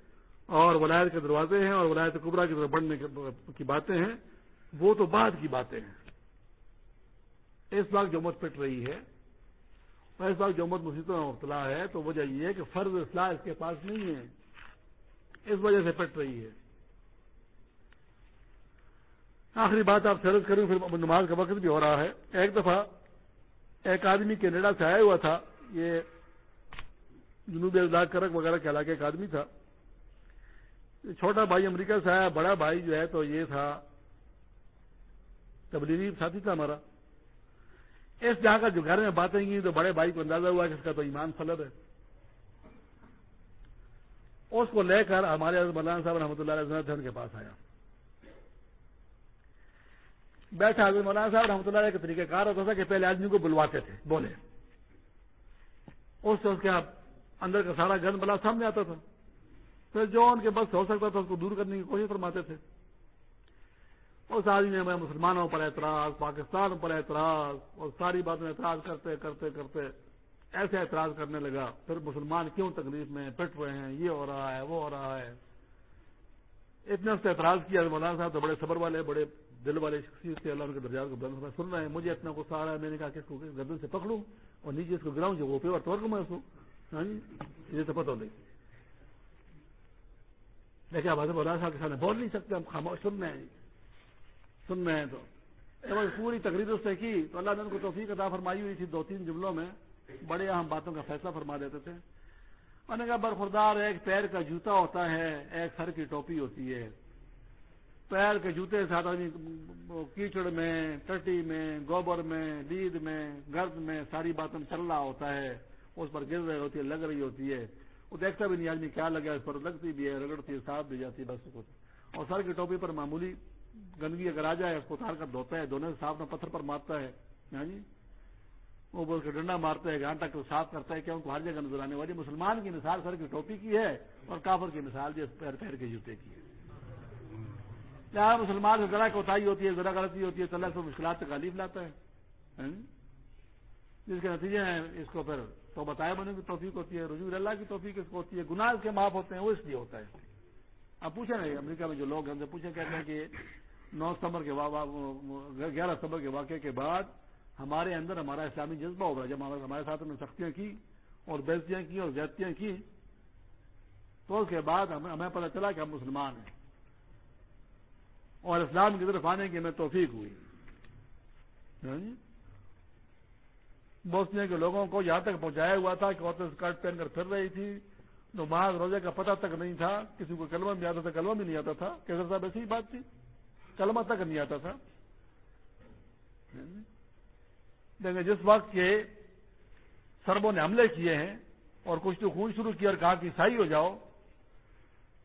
اور ولایت کے دروازے ہیں اور ولایت قبرا کی طرف بڑھنے کی باتیں ہیں، وہ تو بعد کی باتیں ہیں۔ اس وقت جو پٹ رہی ہے اور اس وقت جو مت مصیبتوں میں مبتلا ہے، تو وجہ یہ ہے کہ فرض اصلاح اس کے پاس نہیں ہے۔ اس وجہ سے پٹ رہی ہے۔ آخری بات آپ سرد کریں، پھر نماز کا وقت بھی ہو رہا ہے۔ ایک دفعہ ایک آدمی کینیڈا سے آیا ہوا تھا، یہ جنوبی اضلاع کرک وغیرہ کے علاقے کا آدمی تھا۔ چھوٹا بھائی امریکہ سے آیا، بڑا بھائی جو ہے تو یہ تھا، تبلیغی ساتھی تھا ہمارا۔ اس جہاں کا جو گھر میں باتیں کی، تو بڑے بھائی کو اندازہ ہوا کہ اس کا تو ایمان فلد ہے۔ اس کو لے کر ہمارے مولانا صاحب رحمۃ اللہ علیہ کے پاس آیا۔ بیٹھا حضرت مولانا صاحب رحمۃ اللہ علیہ کا طریقہ کار ہوتا تھا کہ پہلے آدمی کو بلواتے تھے، بولے۔ اس سے اس کے ہاں اندر کا سارا گند بلا سامنے آتا تھا۔ پھر جو ان کے بس ہو سکتا تھا اس کو دور کرنے کی کوشش فرماتے تھے۔ اس آدمی نے میں مسلمانوں پر اعتراض پاکستان پر اعتراض اور ساری باتیں اعتراض کرتے کرتے کرتے ایسے اعتراض کرنے لگا۔ پھر مسلمان کیوں تکلیف میں پٹ رہے ہیں؟ یہ ہو رہا ہے، وہ ہو رہا ہے۔ اتنے سے اعتراض کیا مولانا صاحب تو بڑے صبر والے، بڑے دل والے شخصیت سے اللہ ان کے درجات کو بلند سن رہے ہیں، مجھے اتنا غصہ آ رہا ہے، میں نے کہا کہ اس کو گردن سے پکڑوں؟ اور نیچے اس کو گراؤں جو وہ پیور طور کو میں اس کو ہاں جی یہ تو پتہ نہیں لیکن اب حضرت مولانا صاحب کے سامنے بول نہیں سکتے ہم خاموش، سن رہے ہیں۔ سن رہے ہیں تو۔ پوری تقریر اس نے کی۔ تو اللہ نے ان کو توفیق عطا فرمائی ہوئی تھی دو تین جملوں میں۔ بڑے اہم باتوں کا فیصلہ فرما دیتے تھے۔ میں نے کہا، برخوردار، ایک پیر کا جوتا ہوتا ہے، ایک سر کی ٹوپی ہوتی ہے۔ پیر کے جوتے ساتھ آدمی، کیچڑ میں، ٹٹی میں، گوبر میں دید میں، گرد میں، ساری باتوں چل رہا ہوتا ہے۔ اس پر گر رہی ہوتی ہے لگ رہی ہوتی ہے۔ وہ دیکھتا بھی نہیں آدمی کیا لگا، اس پر لگتی بھی ہے، رگڑتی ہے صاف بھی جاتی ہے، بس کچھ۔ اور سر کی ٹوپی پر معمولی گندگی اگر آ جائے، اس کو اتار کر دھوتا ہے، دھونے سے صاف نہ پتھر پر مارتا ہے۔ ہاں جی؟ وہ بول کے ڈنڈا مارتا ہے، گھانٹا کو صاف کرتا ہے کیا ان کو ہر جگہ نظر آنے والی مسلمان کی مثال سر کی ٹوپی کی ہے اور کافر کی مثال جو پیر پیر کے جوتے کی ہے۔ مسلمان سے ذرا کوتاہی ہوتی ہے، ذرا غلطی ہوتی ہے اللہ سے مشکلات تکالیف لاتا ہے۔ ہاں جی؟ جس کے نتیجے ہیں، اس کو پھر تو بتایا بنے کی توفیق ہوتی ہے، رجوع اللہ کی توفیق اس کو ہوتی ہے، گناہ اس کے معاف ہوتے ہیں، وہ اس لیے ہوتا ہے۔ اب پوچھیں نا، امریکہ میں جو لوگ ہیں ان سے پوچھیں، کہتے ہیں کہ نو ستمبر کے گیارہ ستمبر کے واقعے کے بعد ہمارے اندر ہمارا اسلامی جذبہ ہو رہا جب ہمارے ساتھ انہوں نے سختیاں کی اور بیزتیاں کی اور زیادتیاں کی، تو اس کے بعد ہمیں پتہ چلا کہ ہم مسلمان ہیں۔ اور اسلام کی طرف آنے کی ہمیں توفیق ہوئی۔ ہاں جی؟ بوسنیا کے لوگوں کو یہاں تک پہنچایا ہوا تھا کہ عورتیں اسکرٹ پہن کر پھر رہی تھی۔ نماز، روزے کا پتہ تک نہیں تھا، کسی کو کلمہ بھی آتا تھا، کلمہ بھی نہیں آتا تھا۔ کیسر صاحب، ایسی ہی بات تھی۔ کلمہ تک نہیں آتا تھا۔ لیکن جس وقت کے سربوں نے حملے کیے ہیں اور کچھ تو خون شروع کیا اور کہا کہ عیسائی ہو جاؤ،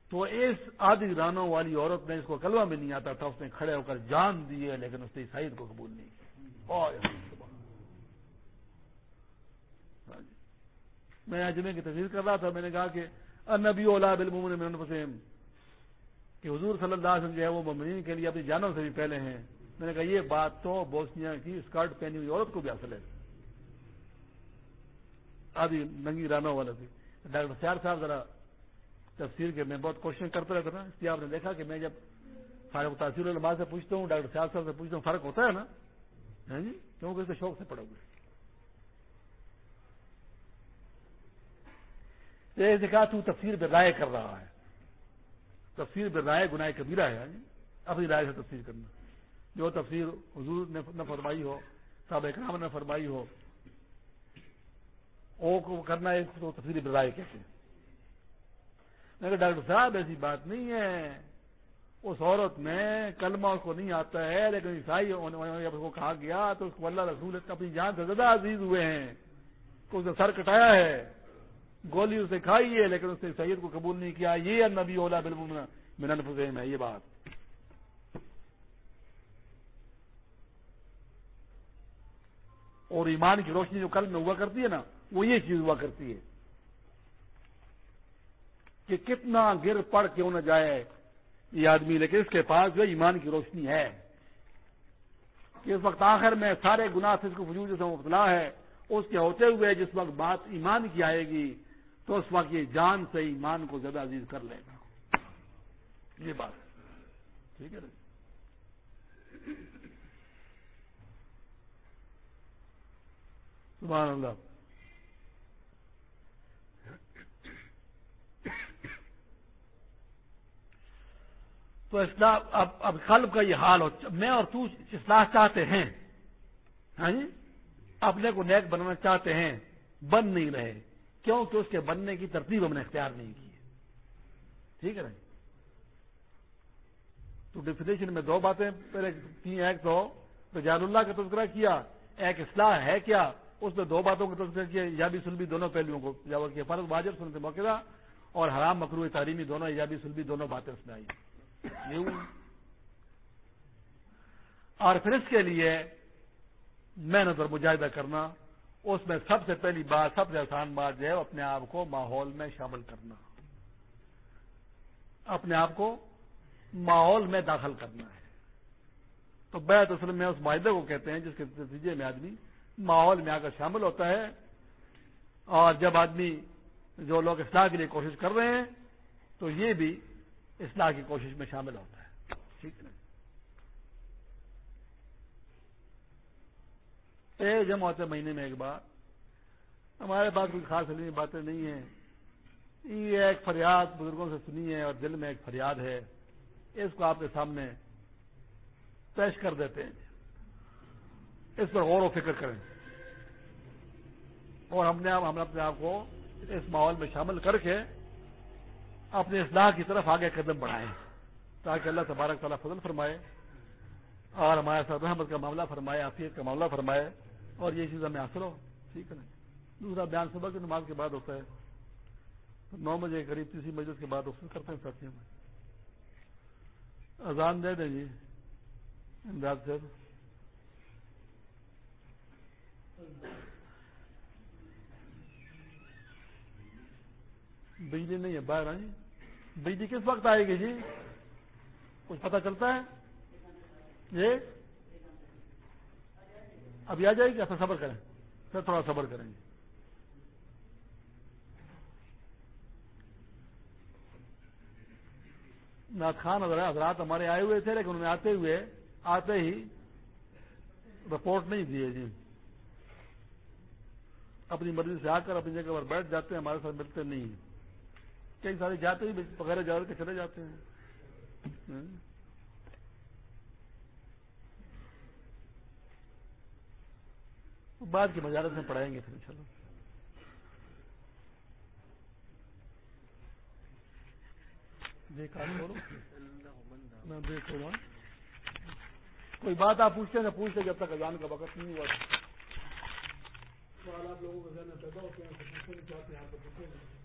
تو اس آدھی رانوں والی عورت نے اس کو کلمہ بھی نہیں آتا تھا۔ اس نے کھڑے ہو کر جان دی ہے لیکن اس نے عیسائی کو قبول نہیں کیا۔ میں اجمے کی تصویر کر رہا تھا، میں نے کہا کہ نبی اولا بالمن حسین کہ حضور صلی اللہ علیہ وسلم جو ہے وہ ممنین کے لیے اپنی جانوں سے بھی پہلے ہیں۔ میں نے کہا یہ بات تو بوسنیا کی اسکرٹ پہنی ہوئی عورت کو بھی اصل ہے۔ آدھی ننگی رانوں والا تھی۔ ڈاکٹر سیار صاحب ذرا تفسیر کے میں بہت کوششیں کرتا رہتا نا اس لیے آپ نے دیکھا کہ میں جب فارغ تاثیر الما سے پوچھتا ہوں، ڈاکٹر سیار صاحب سے پوچھتا ہوں، فرق ہوتا ہے نا؟ ہاں جی؟ کیونکہ اسے شوق سے پڑھو گے کہا تو تفسیر بے رائے کر رہا ہے۔ تفسیر بے رائے گناہ کبیرہ ہے۔ اپنی رائے سے تفسیر کرنا۔ جو تفسیر حضور نے فرمائی ہو صاحب اکرام نے فرمائی ہو، وہ کرنا ہے، تو تفسیر بے رائے کہتے ہیں۔ میں ڈاکٹر صاحب، ایسی بات نہیں ہے۔ اس عورت میں کلمہ اس کو نہیں آتا ہے، لیکن عیسائی جب اس کو کہا گیا، تو اس کو اللہ رسول اپنی جان سے زیادہ عزیز ہوئے ہیں اس نے سر کٹایا ہے۔ گولی اسے کھائی ہے، لیکن اس نے سید کو قبول نہیں کیا۔ یہ نبی اولا بالکل من الفظیم ہے، یہ بات۔ اور ایمان کی روشنی جو کل میں ہوا کرتی ہے نا، وہ یہ چیز ہوا کرتی ہے کہ کتنا گر پڑ کیوں نہ جائے یہ آدمی، لیکن اس کے پاس جو ایمان کی روشنی ہے۔ کہ اس وقت آخر میں سارے گناہ سے اس کو فجور سے مبتلا ہے، اس کے ہوتے ہوئے جس وقت بات ایمان کی آئے گی تو اس وقت یہ جان سے ایمان کو زیادہ عزیز کر لے گا۔ یہ بات ٹھیک ہے سبحان اللہ۔ تو اصلاح اب اب قلب کا یہ حال ہو میں اور تو اصلاح چاہتے ہیں۔ ہاں جی؟ اپنے کو نیک بنانا چاہتے ہیں۔ بن نہیں رہے۔ کیوں کہ اس کے بننے کی ترتیب ہم نے اختیار نہیں کی ٹھیک ہے نا جی؟ تو ڈیفینیشن میں دو باتیں، پہلے تین ایک تو رجال اللہ کا تذکرہ کیا، ایک اصلاح ہے کیا؟ اس میں دو باتوں کا تذکرہ کیا ایجابی سلبی دونوں پہلوؤں کو جاور کیا۔ فرض واجب سنتے موقع اور حرام مکرو تعلیمی دونوں ایجابی سلبی دونوں باتیں اس میں آئی۔ اور پھر اس کے لیے محنت اور مجاہدہ کرنا اس میں سب سے پہلی بات، سب سے آسان بات جو ہے، اپنے آپ کو ماحول میں شامل کرنا۔ اپنے آپ کو ماحول میں داخل کرنا ہے۔ تو بیت اصل میں اس معاہدے کو کہتے ہیں، جس کے نتیجے میں آدمی ماحول میں آ کر شامل ہوتا ہے۔ اور جب آدمی جو لوگ اصلاح کے لیے کوشش کر رہے ہیں، تو یہ بھی اصلاح کی کوشش میں شامل ہوتا ہے۔ ٹھیک ہے۔ ایک جمع ہوتے مہینے میں ایک بار۔ ہمارے پاس کوئی خاص علمی باتیں نہیں ہیں۔ یہ ایک فریاد بزرگوں سے سنی ہے اور دل میں ایک فریاد ہے۔ اس کو آپ کے سامنے پیش کر دیتے ہیں۔ اس پر غور و فکر کریں۔ اور ہم نے ہم اپنے آپ کو اس ماحول میں شامل کر کے اپنے اصلاح کی طرف آگے قدم بڑھائیں۔ تاکہ اللہ تبارک تعالیٰ فضل فرمائے اور ہمارے ساتھ رحمت کا معاملہ فرمائے آفیت کا معاملہ فرمائے۔ اور یہ چیز ہمیں حاصل ہو۔ ٹھیک ہے نا جی؟ دوسرا بیان صبح کی نماز کے بعد ہوتا ہے۔ نو بجے قریب تیسری مجلس کے بعد اکثر کرتے ہیں ساتھیوں۔ میں اذان دے دیں جی۔ امداد صاحب۔ بجلی نہیں ہے، باہر آئی بجلی کس وقت آئے گی جی؟ کچھ پتہ چلتا ہے؟ جی؟ ابھی آ جائے گی ایسا صبر کریں۔ پھر تھوڑا صبر کریں گے۔ نات خان حضرات ہمارے آئے ہوئے تھے، لیکن انہیں آتے ہوئے آتے ہی رپورٹ نہیں دیے جی۔ اپنی مرضی سے آ کر اپنی جگہ پر بیٹھ جاتے ہیں، ہمارے ساتھ ملتے نہیں کئی سارے جاتے ہی وغیرہ جا کے چلے جاتے ہیں۔ بعد کی مجالت میں پڑھائیں گے پھر چلو رہا کوئی بات آپ پوچھتے ہیں پوچھتے جب تک اذان کا وقت نہیں ہوا۔ سوال آپ لوگوں کو ذہن پیدا ہوتے ہیں